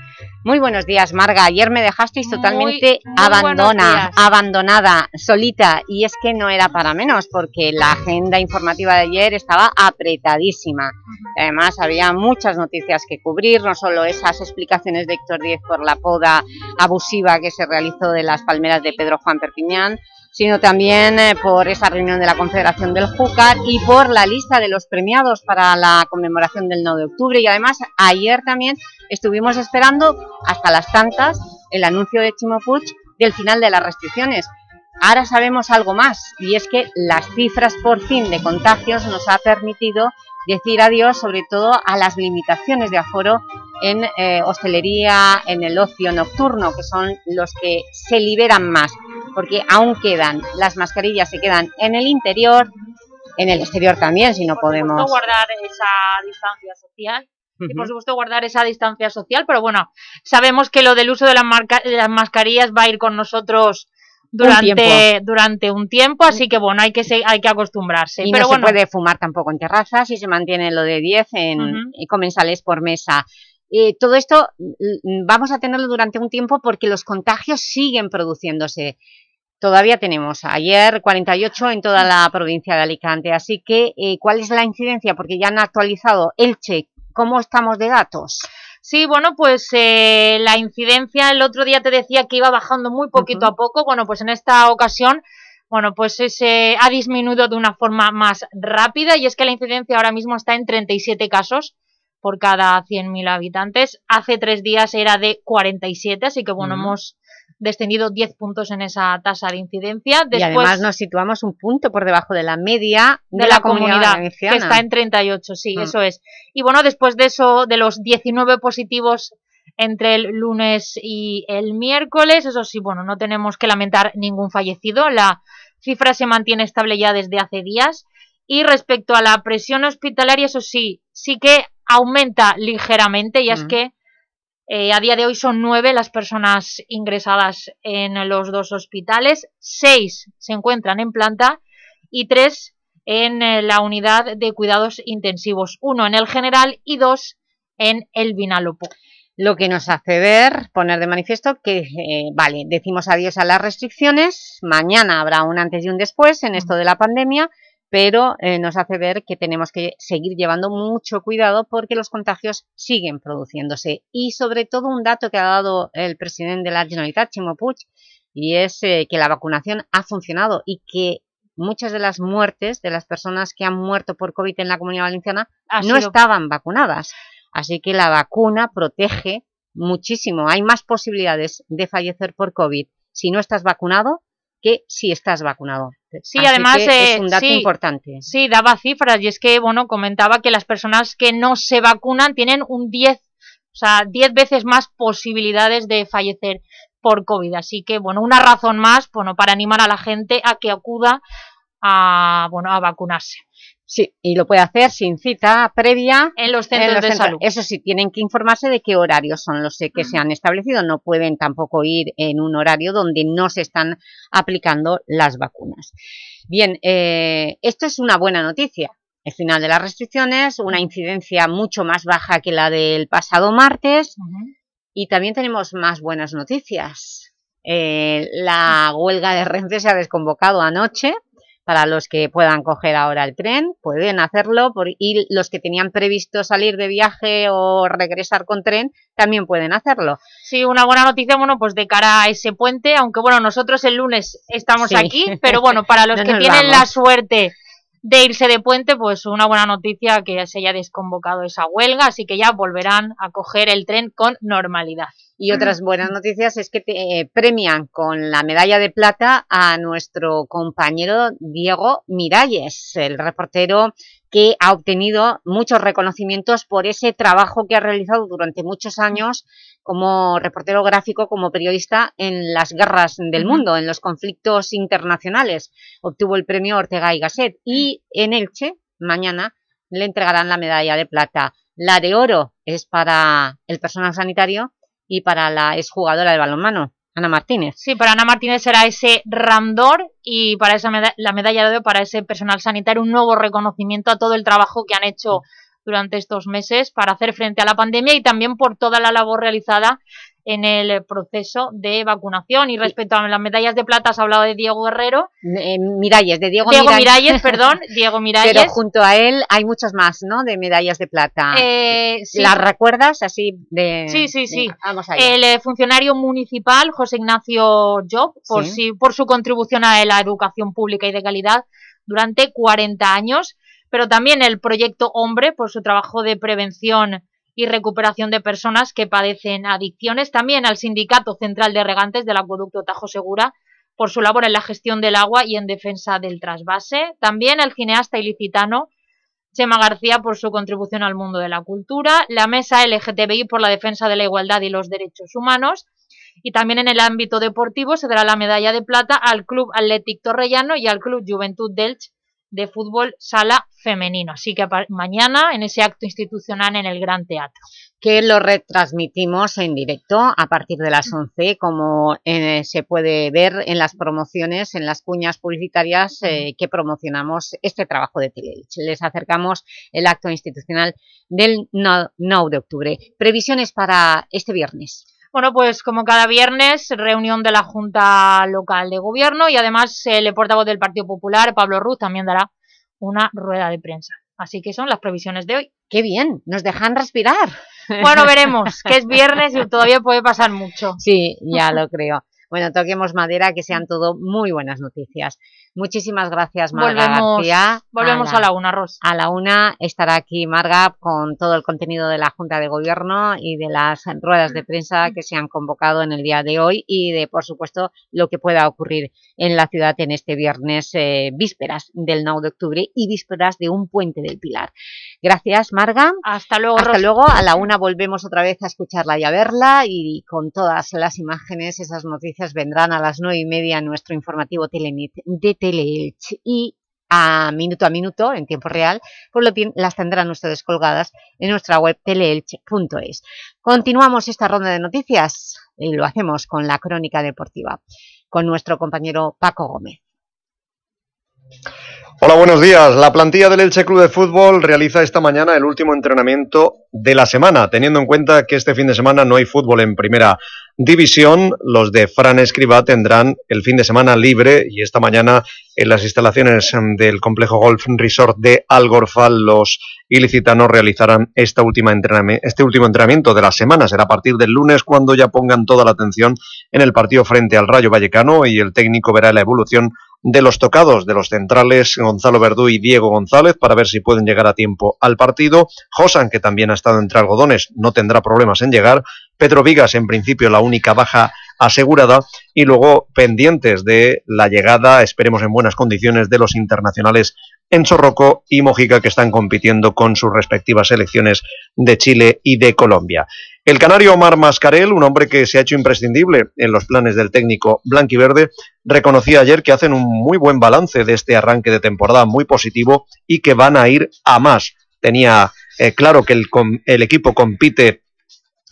Muy buenos días, Marga. Ayer me dejasteis totalmente muy abandona, abandonada, solita, y es que no era para menos, porque la agenda informativa de ayer estaba apretadísima. Además, había muchas noticias que cubrir, no solo esas explicaciones de Héctor Díez por la poda abusiva que se realizó de las palmeras de Pedro Juan Perpiñán, sino también eh, por esa reunión de la Confederación del Júcar y por la lista de los premiados para la conmemoración del 9 de octubre. Y además, ayer también estuvimos esperando hasta las tantas el anuncio de Chimo Puig del final de las restricciones. Ahora sabemos algo más, y es que las cifras por fin de contagios nos ha permitido decir adiós sobre todo a las limitaciones de aforo en eh, hostelería, en el ocio nocturno, que son los que se liberan más, porque aún quedan, las mascarillas se quedan en el interior, en el exterior también, si no podemos... Por supuesto, guardar esa distancia social y por supuesto guardar esa distancia social, pero bueno, sabemos que lo del uso de las, marca- de las mascarillas va a ir con nosotros durante, tiempo. durante un tiempo, así que bueno, hay que, se- hay que acostumbrarse. Y pero no bueno, se puede fumar tampoco en terrazas y se mantiene lo de 10 en comensales por mesa. Eh, todo esto mm, vamos a tenerlo durante un tiempo porque los contagios siguen produciéndose. Todavía tenemos ayer 48 en toda la provincia de Alicante, así que eh, ¿cuál es la incidencia? Porque ya han actualizado Elche, ¿cómo estamos de datos? Sí, bueno, pues eh, la incidencia el otro día te decía que iba bajando muy poquito a poco, bueno, pues en esta ocasión, bueno, pues ese ha disminuido de una forma más rápida y es que la incidencia ahora mismo está en 37 casos por cada 100.000 habitantes. Hace tres días era de 47, así que bueno, hemos descendido 10 puntos en esa tasa de incidencia. y además nos situamos un punto por debajo de la media de, de la comunidad, valenciana. que está en 38, sí, Mm. eso es. Y bueno, después de eso, de los 19 positivos entre el lunes y el miércoles, eso sí, bueno, no tenemos que lamentar ningún fallecido, la cifra se mantiene estable ya desde hace días. Y respecto a la presión hospitalaria, eso sí, sí que aumenta ligeramente, y es que eh, a día de hoy son nueve las personas ingresadas en los dos hospitales, seis se encuentran en planta y tres en eh, la unidad de cuidados intensivos, uno en el general y dos en el Vinalopó. Lo que nos hace ver, poner de manifiesto que, eh, vale, decimos adiós a las restricciones, mañana habrá un antes y un después en esto de la pandemia, pero eh, nos hace ver que tenemos que seguir llevando mucho cuidado porque los contagios siguen produciéndose. Y sobre todo un dato que ha dado el presidente de la Generalitat, Chimo Puig, y es eh, que la vacunación ha funcionado y que muchas de las muertes de las personas que han muerto por COVID en la Comunidad Valenciana no estaban vacunadas. Así que la vacuna protege muchísimo. Hay más posibilidades de fallecer por COVID si no estás vacunado que si estás vacunado. Sí, además es eh, un dato sí, importante. Sí, daba cifras y es que, bueno, comentaba que las personas que no se vacunan tienen un 10, o sea, 10 veces más posibilidades de fallecer por COVID. Así que, bueno, una razón más, bueno, para animar a la gente a que acuda a, bueno, a vacunarse. Sí, y lo puede hacer sin cita previa en los centros de centros. salud. Eso sí, tienen que informarse de qué horarios son los que se han establecido. No pueden tampoco ir en un horario donde no se están aplicando las vacunas. Bien, eh, esto es una buena noticia. El final de las restricciones, una incidencia mucho más baja que la del pasado martes y también tenemos más buenas noticias. Eh, la huelga de Renfe se ha desconvocado anoche para los que puedan coger ahora el tren, pueden hacerlo, por, y los que tenían previsto salir de viaje o regresar con tren, también pueden hacerlo. Sí, una buena noticia, bueno, pues de cara a ese puente, aunque bueno, nosotros el lunes estamos Sí. aquí, pero bueno, para los No que tienen la suerte de irse de puente, pues una buena noticia que se haya desconvocado esa huelga, así que ya volverán a coger el tren con normalidad. Y otras buenas noticias es que te, eh, premian con la medalla de plata a nuestro compañero Diego Miralles, el reportero que ha obtenido muchos reconocimientos por ese trabajo que ha realizado durante muchos años como reportero gráfico, como periodista en las guerras del mundo, en los conflictos internacionales. Obtuvo el premio Ortega y Gasset y en Elche, mañana, le entregarán la medalla de plata. La de oro es para el personal sanitario y para la exjugadora de balonmano, Ana Martínez. Sí, para Ana Martínez será ese Ramdor y para esa la medalla de oro para ese personal sanitario un nuevo reconocimiento a todo el trabajo que han hecho durante estos meses para hacer frente a la pandemia y también por toda la labor realizada en el proceso de vacunación. Y respecto a las medallas de plata, has hablado de Diego Guerrero. Eh, Miralles, de Diego, Diego Miralles. Miralles, perdón, Diego Miralles. Pero junto a él hay muchas más, ¿no?, de medallas de plata. Eh, sí. ¿Las recuerdas así de...? Sí, sí, sí. Venga, vamos allá. El eh, funcionario municipal, José Ignacio Job, por, Sí. sí- por su contribución a la educación pública y de calidad durante 40 años, pero también el proyecto Hombre, por su trabajo de prevención y recuperación de personas que padecen adicciones, también al Sindicato Central de Regantes del Acueducto Tajo Segura, por su labor en la gestión del agua y en defensa del trasvase, también el cineasta ilicitano Chema García por su contribución al mundo de la cultura, la Mesa LGTBI por la defensa de la igualdad y los derechos humanos, y también en el ámbito deportivo se dará la medalla de plata al Club Athletic Torrellano y al Club Juventud Delch de fútbol sala femenino. Así que mañana en ese acto institucional en el Gran Teatro. que lo retransmitimos en directo a partir de las 11, como eh, se puede ver en las promociones, en las cuñas publicitarias eh, que promocionamos este trabajo de Teleelch. Les acercamos el acto institucional del no, 9 de octubre. Previsiones para este viernes. Bueno, pues como cada viernes, reunión de la Junta Local de Gobierno y además el portavoz del Partido Popular, Pablo Ruz, también dará una rueda de prensa. Así que son las previsiones de hoy. ¡Qué bien! ¡Nos dejan respirar! Bueno, veremos, que es viernes y todavía puede pasar mucho. Sí, ya lo creo. Bueno, toquemos madera, que sean todo muy buenas noticias. Muchísimas gracias, Marga Volvemos, García. volvemos a la una, Ros. A la una estará aquí Marga con todo el contenido de la Junta de Gobierno y de las ruedas de prensa que se han convocado en el día de hoy y de, por supuesto, lo que pueda ocurrir en la ciudad en este viernes, eh, vísperas del 9 de octubre y vísperas de un puente del Pilar. Gracias, Marga. Hasta luego, Hasta Ros. luego. A la una volvemos otra vez a escucharla y a verla y con todas las imágenes, esas noticias vendrán a las nueve y media en nuestro informativo Telenit de Teleelch y a minuto a minuto, en tiempo real, pues las tendrán ustedes colgadas en nuestra web teleelch.es. Continuamos esta ronda de noticias y lo hacemos con la crónica deportiva, con nuestro compañero Paco Gómez. Hola, buenos días. La plantilla del Elche Club de Fútbol realiza esta mañana el último entrenamiento de la semana, teniendo en cuenta que este fin de semana no hay fútbol en primera división. Los de Fran Escribá tendrán el fin de semana libre y esta mañana en las instalaciones del complejo Golf Resort de Algorfal los ilicitanos realizarán esta última este último entrenamiento de la semana. Será a partir del lunes cuando ya pongan toda la atención en el partido frente al Rayo Vallecano y el técnico verá la evolución de los tocados de los centrales Gonzalo Verdú y Diego González para ver si pueden llegar a tiempo al partido. Josan, que también ha estado entre algodones, no tendrá problemas en llegar. Pedro Vigas, en principio, la única baja asegurada. Y luego pendientes de la llegada, esperemos en buenas condiciones, de los internacionales Enzo Rocco y Mojica, que están compitiendo con sus respectivas selecciones de Chile y de Colombia. El canario Omar Mascarel, un hombre que se ha hecho imprescindible en los planes del técnico blanquiverde, reconocía ayer que hacen un muy buen balance de este arranque de temporada, muy positivo, y que van a ir a más. Tenía eh, claro que el, el, equipo compite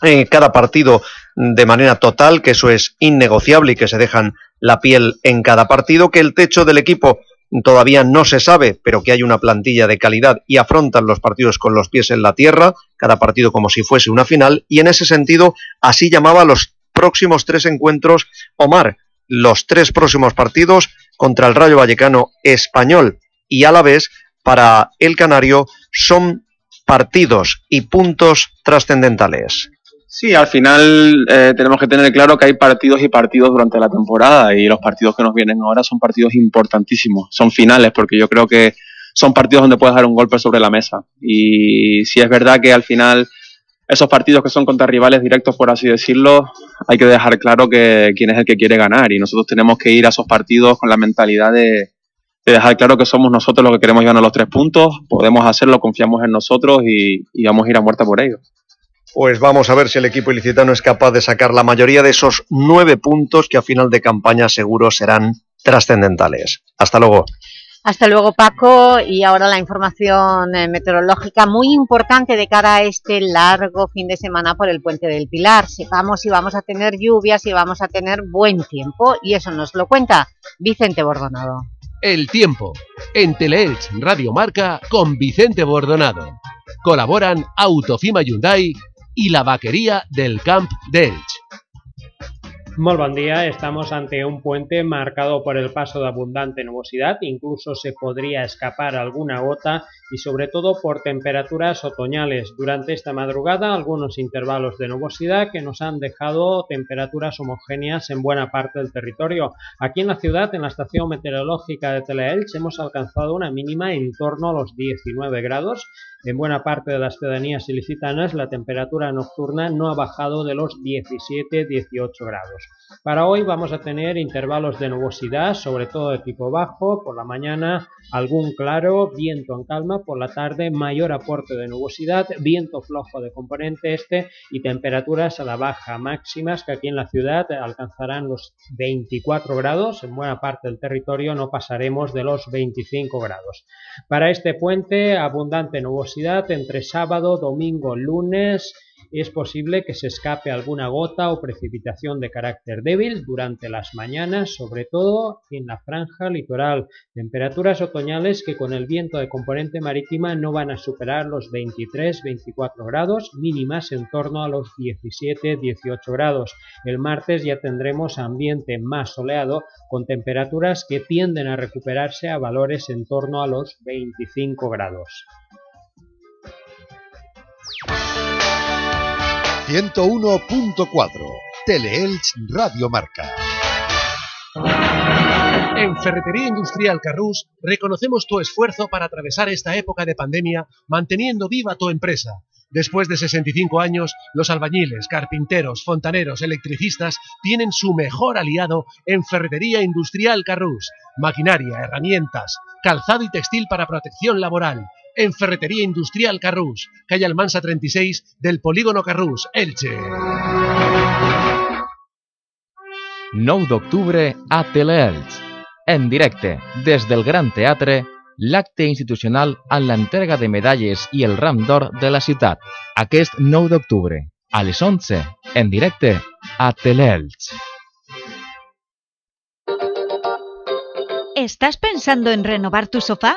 en cada partido de manera total, que eso es innegociable y que se dejan la piel en cada partido, que el techo del equipo todavía no se sabe, pero que hay una plantilla de calidad y afrontan los partidos con los pies en la tierra, cada partido como si fuese una final, y en ese sentido así llamaba los próximos tres encuentros Omar, los tres próximos partidos contra el Rayo Vallecano español y a la vez para el Canario son partidos y puntos trascendentales. Sí, al final eh, tenemos que tener claro que hay partidos y partidos durante la temporada y los partidos que nos vienen ahora son partidos importantísimos, son finales porque yo creo que son partidos donde puedes dar un golpe sobre la mesa y si es verdad que al final esos partidos que son contra rivales directos, por así decirlo, hay que dejar claro que quién es el que quiere ganar y nosotros tenemos que ir a esos partidos con la mentalidad de, dejar claro que somos nosotros los que queremos ganar los tres puntos, podemos hacerlo, confiamos en nosotros y, y vamos a ir a muerte por ello. Pues vamos a ver si el equipo ilicitano es capaz de sacar la mayoría de esos nueve puntos que a final de campaña seguro serán trascendentales. Hasta luego. Hasta luego Paco y ahora la información eh, meteorológica muy importante de cara a este largo fin de semana por el Puente del Pilar. Sepamos si vamos a tener lluvias, si vamos a tener buen tiempo y eso nos lo cuenta Vicente Bordonado. El tiempo en Teleelch Radio Marca con Vicente Bordonado. Colaboran Autofima Hyundai y la vaquería del Camp d'Elx. Muy buen día, estamos ante un puente marcado por el paso de abundante nubosidad, incluso se podría escapar alguna gota y sobre todo por temperaturas otoñales. Durante esta madrugada algunos intervalos de nubosidad que nos han dejado temperaturas homogéneas en buena parte del territorio. Aquí en la ciudad, en la estación meteorológica de Teleelch, hemos alcanzado una mínima en torno a los 19 grados en buena parte de las ciudadanías ilicitanas la temperatura nocturna no ha bajado de los 17-18 grados. Para hoy vamos a tener intervalos de nubosidad, sobre todo de tipo bajo, por la mañana algún claro, viento en calma, por la tarde mayor aporte de nubosidad, viento flojo de componente este y temperaturas a la baja máximas que aquí en la ciudad alcanzarán los 24 grados, en buena parte del territorio no pasaremos de los 25 grados. Para este puente abundante nubosidad entre sábado, domingo, lunes es posible que se escape alguna gota o precipitación de carácter débil durante las mañanas, sobre todo en la franja litoral. Temperaturas otoñales que con el viento de componente marítima no van a superar los 23-24 grados, mínimas en torno a los 17-18 grados. El martes ya tendremos ambiente más soleado con temperaturas que tienden a recuperarse a valores en torno a los 25 grados. 101.4 Teleelch Radio Marca. En Ferretería Industrial Carrús reconocemos tu esfuerzo para atravesar esta época de pandemia manteniendo viva tu empresa. Después de 65 años, los albañiles, carpinteros, fontaneros, electricistas tienen su mejor aliado en Ferretería Industrial Carrús. Maquinaria, herramientas, calzado y textil para protección laboral en Ferretería Industrial Carrús, calle Almansa 36 del Polígono Carrús, Elche. 9 d'octubre a Teleelch. En directe, des del Gran Teatre, l'acte institucional en l'entrega de medalles i el ram d'or de la ciutat. Aquest 9 d'octubre, a les 11, en directe a Teleelch. ¿Estás pensando en renovar tu sofá?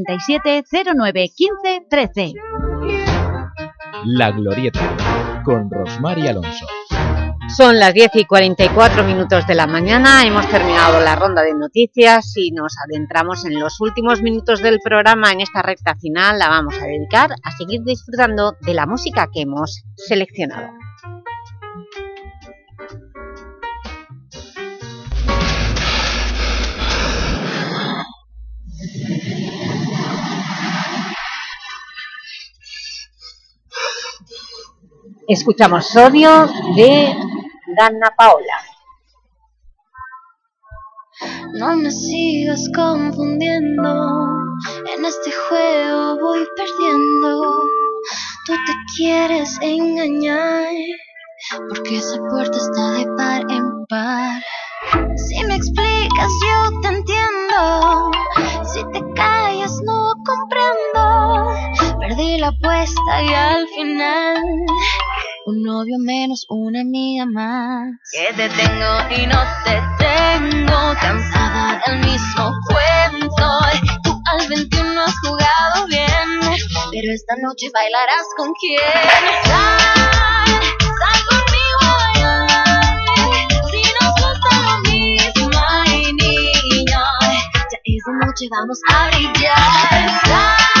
637 09 15 13. La Glorieta, con Rosmar y Alonso. Son las 10 y 44 minutos de la mañana, hemos terminado la ronda de noticias y nos adentramos en los últimos minutos del programa. En esta recta final la vamos a dedicar a seguir disfrutando de la música que hemos seleccionado. Escuchamos Sodio de Dana Paola. No me sigas confundiendo, en este juego voy perdiendo. Tú te quieres engañar, porque esa puerta está de par en par. Si me explicas yo te entiendo, si te callas no comprendo. Perdí la apuesta y al final un novio menos, una amiga más. Que te tengo y no te tengo, cansada del mismo cuento. Tú al 21 has jugado bien, pero esta noche bailarás con quién. Sal, sal conmigo a bailar, si nos gusta lo mismo, ay niño. Ya esa noche vamos a brillar. Sal,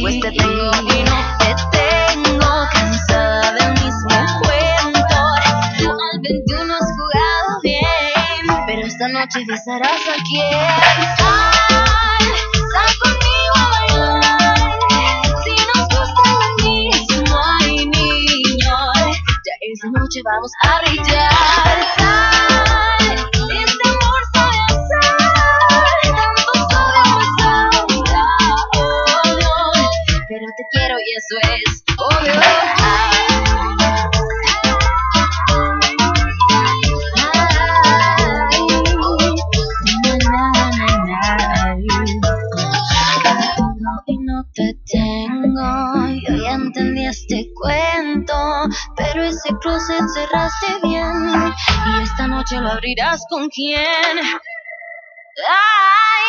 Pues te tengo y no te tengo, cansada del mismo cuento. Tú al 21 has jugado bien, pero esta noche besarás a quién. Sal, sal conmigo a bailar. Si nos gusta lo mismo, ay niño, ya esa noche vamos a brillar. Sal, abrirás con quién. Ay,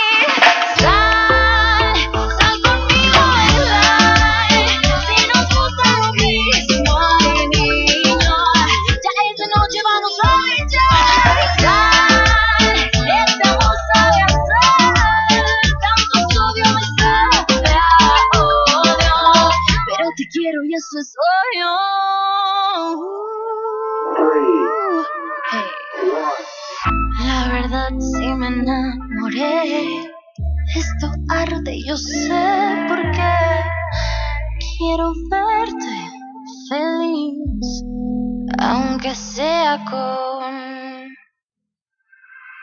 La verdad sí me enamoré. Esto arde, yo sé por qué. Quiero verte feliz, aunque sea con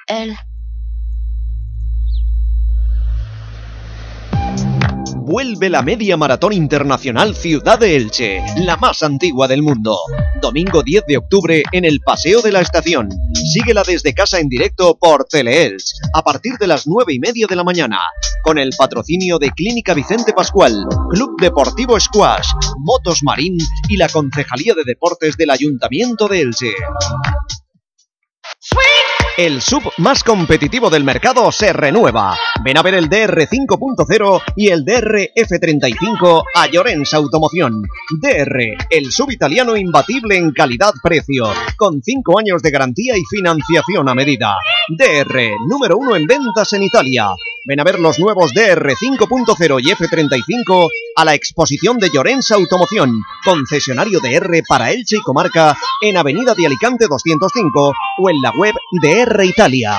él. Vuelve la Media Maratón Internacional Ciudad de Elche, la más antigua del mundo. Domingo 10 de octubre en el Paseo de la Estación. Síguela desde casa en directo por Teleelch, a partir de las 9 y media de la mañana, con el patrocinio de Clínica Vicente Pascual, Club Deportivo Squash, Motos Marín y la Concejalía de Deportes del Ayuntamiento de Elche. El sub más competitivo del mercado se renueva. Ven a ver el DR 5.0 y el DR F35 a Llorens Automoción. DR, el sub italiano imbatible en calidad-precio, con 5 años de garantía y financiación a medida. DR, número 1 en ventas en Italia. Ven a ver los nuevos DR 5.0 y F35 a la exposición de Llorens Automoción, concesionario de R para Elche y Comarca en Avenida de Alicante 205 o en la web de R Italia.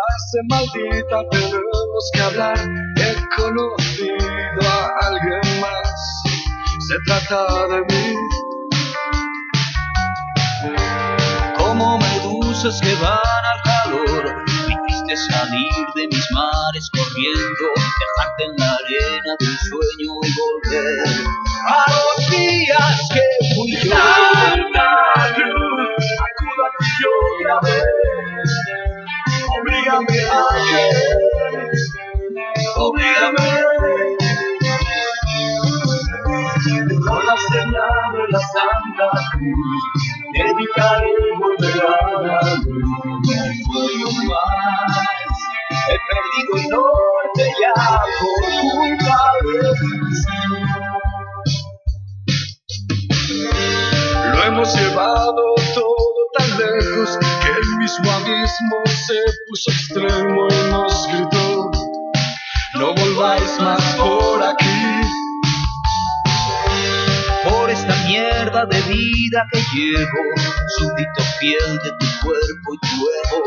frase maldita, tenemos que hablar. He conocido a alguien más, se trata de mí. como medusas que van al calor. Me hiciste salir de mis mares corriendo, dejarte en la arena del sueño y volver a los días que fui yo. Acuda a ti otra vez. Oblígame a oblígame. Con la señal de la Santa Cruz, dedicaré volver a la luz. Puedo más, He perdido el norte ya por culpa de Lo hemos llevado todo tan lejos que mismo abismo se puso extremo y nos gritó: No volváis más por aquí. por esta mierda de vida que llevo, súbdito fiel de tu cuerpo y tu ego,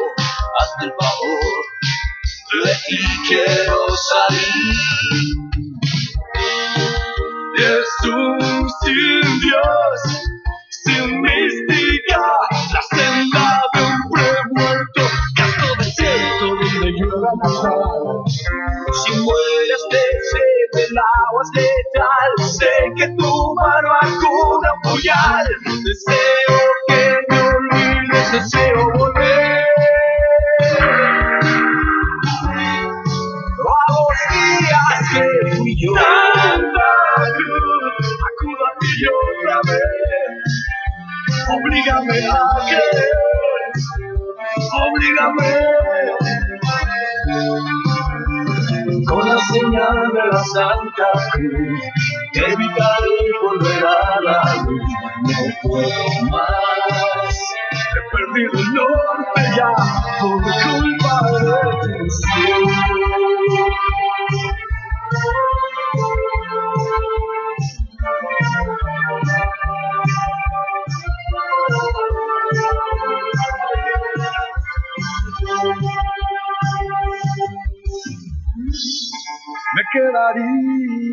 hazme el favor, de ti quiero salir. Jesús sin Dios, sin mística, la senda de un Si mueres de sed, el agua es letal, sé que tu mano acuna un puñal, Deseo que me olvides, deseo volver. a días que fui yo. Santa Cruz, acuda a ti otra vez. Oblígame a querer, oblígame. Señal de la Santa Cruz, evitaré volver a la luz. No puedo más, he perdido el norte ya por culpa de ti.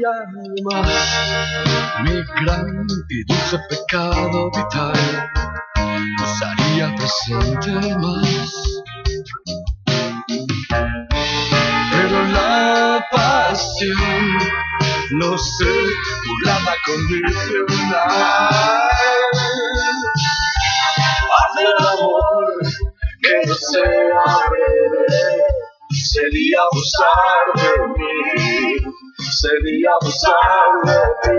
Quedaría más. Mi gran y dulce pecado vital nos haría presente más. Pero la pasión no sé, burlada condicional. Hacer amor que no sea breve sería abusar de mí, sería abusar de ti.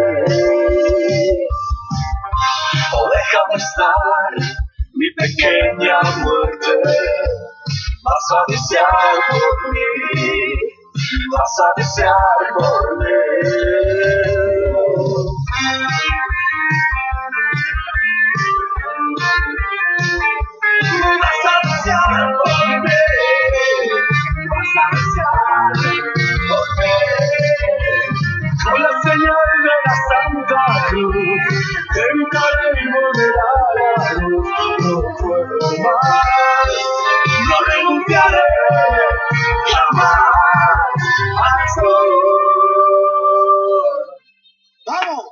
O déjame estar, mi pequeña muerte, vas a desear por mí, vas a desear por mí. Vas a desear por mí, Puedo más,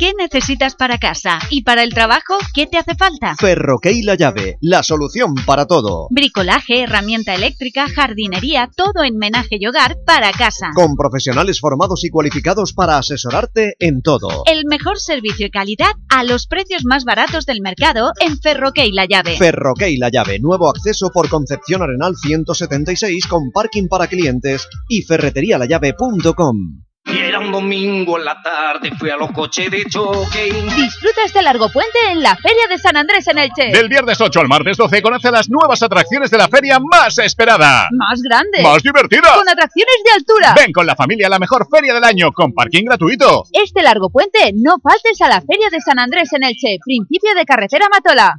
¿Qué necesitas para casa? ¿Y para el trabajo? ¿Qué te hace falta? Ferroquey La Llave, la solución para todo. Bricolaje, herramienta eléctrica, jardinería, todo en menaje y hogar para casa. Con profesionales formados y cualificados para asesorarte en todo. El mejor servicio y calidad a los precios más baratos del mercado en Ferroquey La Llave. Ferroquey La Llave, nuevo acceso por Concepción Arenal 176 con parking para clientes y ferreterialallave.com. Y era un domingo en la tarde, fui a los coches de choque. Disfruta este largo puente en la Feria de San Andrés en Elche. Del viernes 8 al martes 12 conoce las nuevas atracciones de la feria más esperada. Más grande. Más divertida. Con atracciones de altura. Ven con la familia a la mejor feria del año con parking gratuito. Este largo puente no faltes a la Feria de San Andrés en Elche, principio de carretera Matola.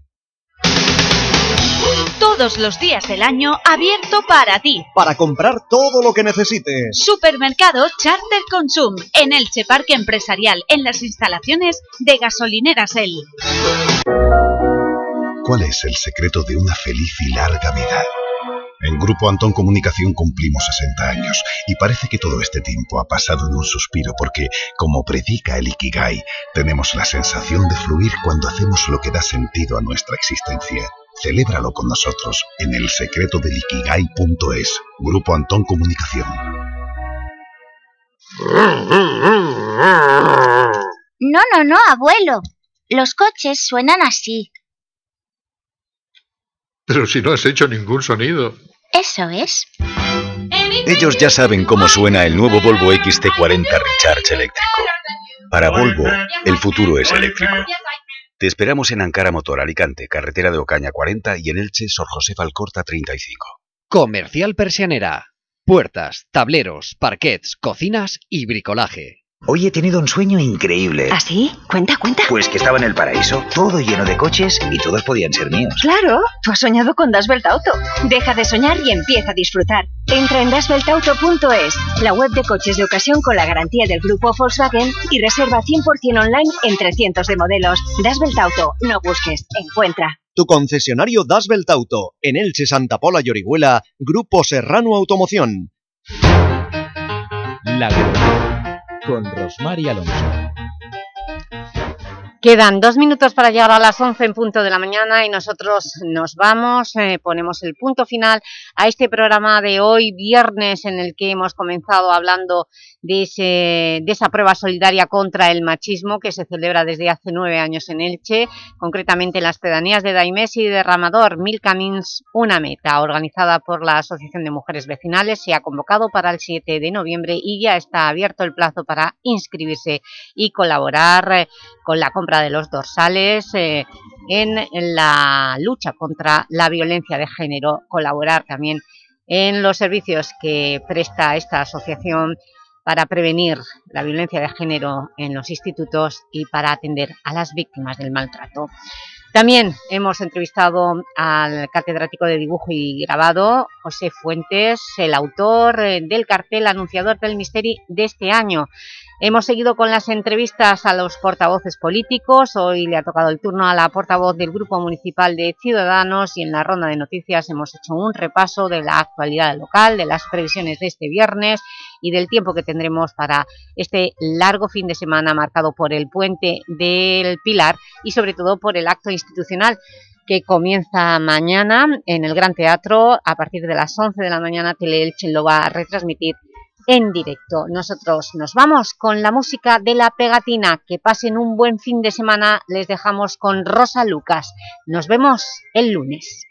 Todos los días del año abierto para ti. Para comprar todo lo que necesites. Supermercado Charter Consum en Elche Parque Empresarial en las instalaciones de Gasolineras El. ¿Cuál es el secreto de una feliz y larga vida? En Grupo Antón Comunicación cumplimos 60 años y parece que todo este tiempo ha pasado en un suspiro porque, como predica el Ikigai, tenemos la sensación de fluir cuando hacemos lo que da sentido a nuestra existencia. Celébralo con nosotros en el secreto del Ikigai.es. Grupo Antón Comunicación. No, no, no, abuelo. Los coches suenan así. Pero si no has hecho ningún sonido. Eso es. Ellos ya saben cómo suena el nuevo Volvo XT40 Recharge eléctrico. Para Volvo, el futuro es eléctrico. Te esperamos en Ankara Motor Alicante, carretera de Ocaña 40 y en Elche, Sor José Falcorta 35. Comercial Persianera. Puertas, tableros, parquets, cocinas y bricolaje. Hoy he tenido un sueño increíble. ¿Ah, sí? Cuenta, cuenta. Pues que estaba en el paraíso, todo lleno de coches y todos podían ser míos. Claro, tú has soñado con Das Belt Auto. Deja de soñar y empieza a disfrutar. Entra en dasbeltauto.es, la web de coches de ocasión con la garantía del grupo Volkswagen y reserva 100% online entre cientos de modelos. Das Belt Auto, no busques, encuentra. tu concesionario Das Auto, en Elche, Santa Pola y Orihuela, Grupo Serrano Automoción. La con Rosmar Alonso. Quedan dos minutos para llegar a las 11 en punto de la mañana y nosotros nos vamos, eh, ponemos el punto final a este programa de hoy, viernes, en el que hemos comenzado hablando de, de esa prueba solidaria contra el machismo que se celebra desde hace nueve años en Elche, concretamente en las pedanías de Daimés y Derramador, Mil Camins, una meta, organizada por la Asociación de Mujeres Vecinales, se ha convocado para el 7 de noviembre y ya está abierto el plazo para inscribirse y colaborar eh, con la compra de los dorsales eh, en, la lucha contra la violencia de género, colaborar también en los servicios que presta esta asociación para prevenir la violencia de género en los institutos y para atender a las víctimas del maltrato. También hemos entrevistado al catedrático de dibujo y grabado, José Fuentes, el autor eh, del cartel anunciador del Misteri de este año. Hemos seguido con las entrevistas a los portavoces políticos. Hoy le ha tocado el turno a la portavoz del Grupo Municipal de Ciudadanos y en la ronda de noticias hemos hecho un repaso de la actualidad local, de las previsiones de este viernes y del tiempo que tendremos para este largo fin de semana marcado por el Puente del Pilar y sobre todo por el acto institucional que comienza mañana en el Gran Teatro a partir de las 11 de la mañana Teleelche lo va a retransmitir en directo. Nosotros nos vamos con la música de La Pegatina. Que pasen un buen fin de semana. Les dejamos con Rosa Lucas. Nos vemos el lunes.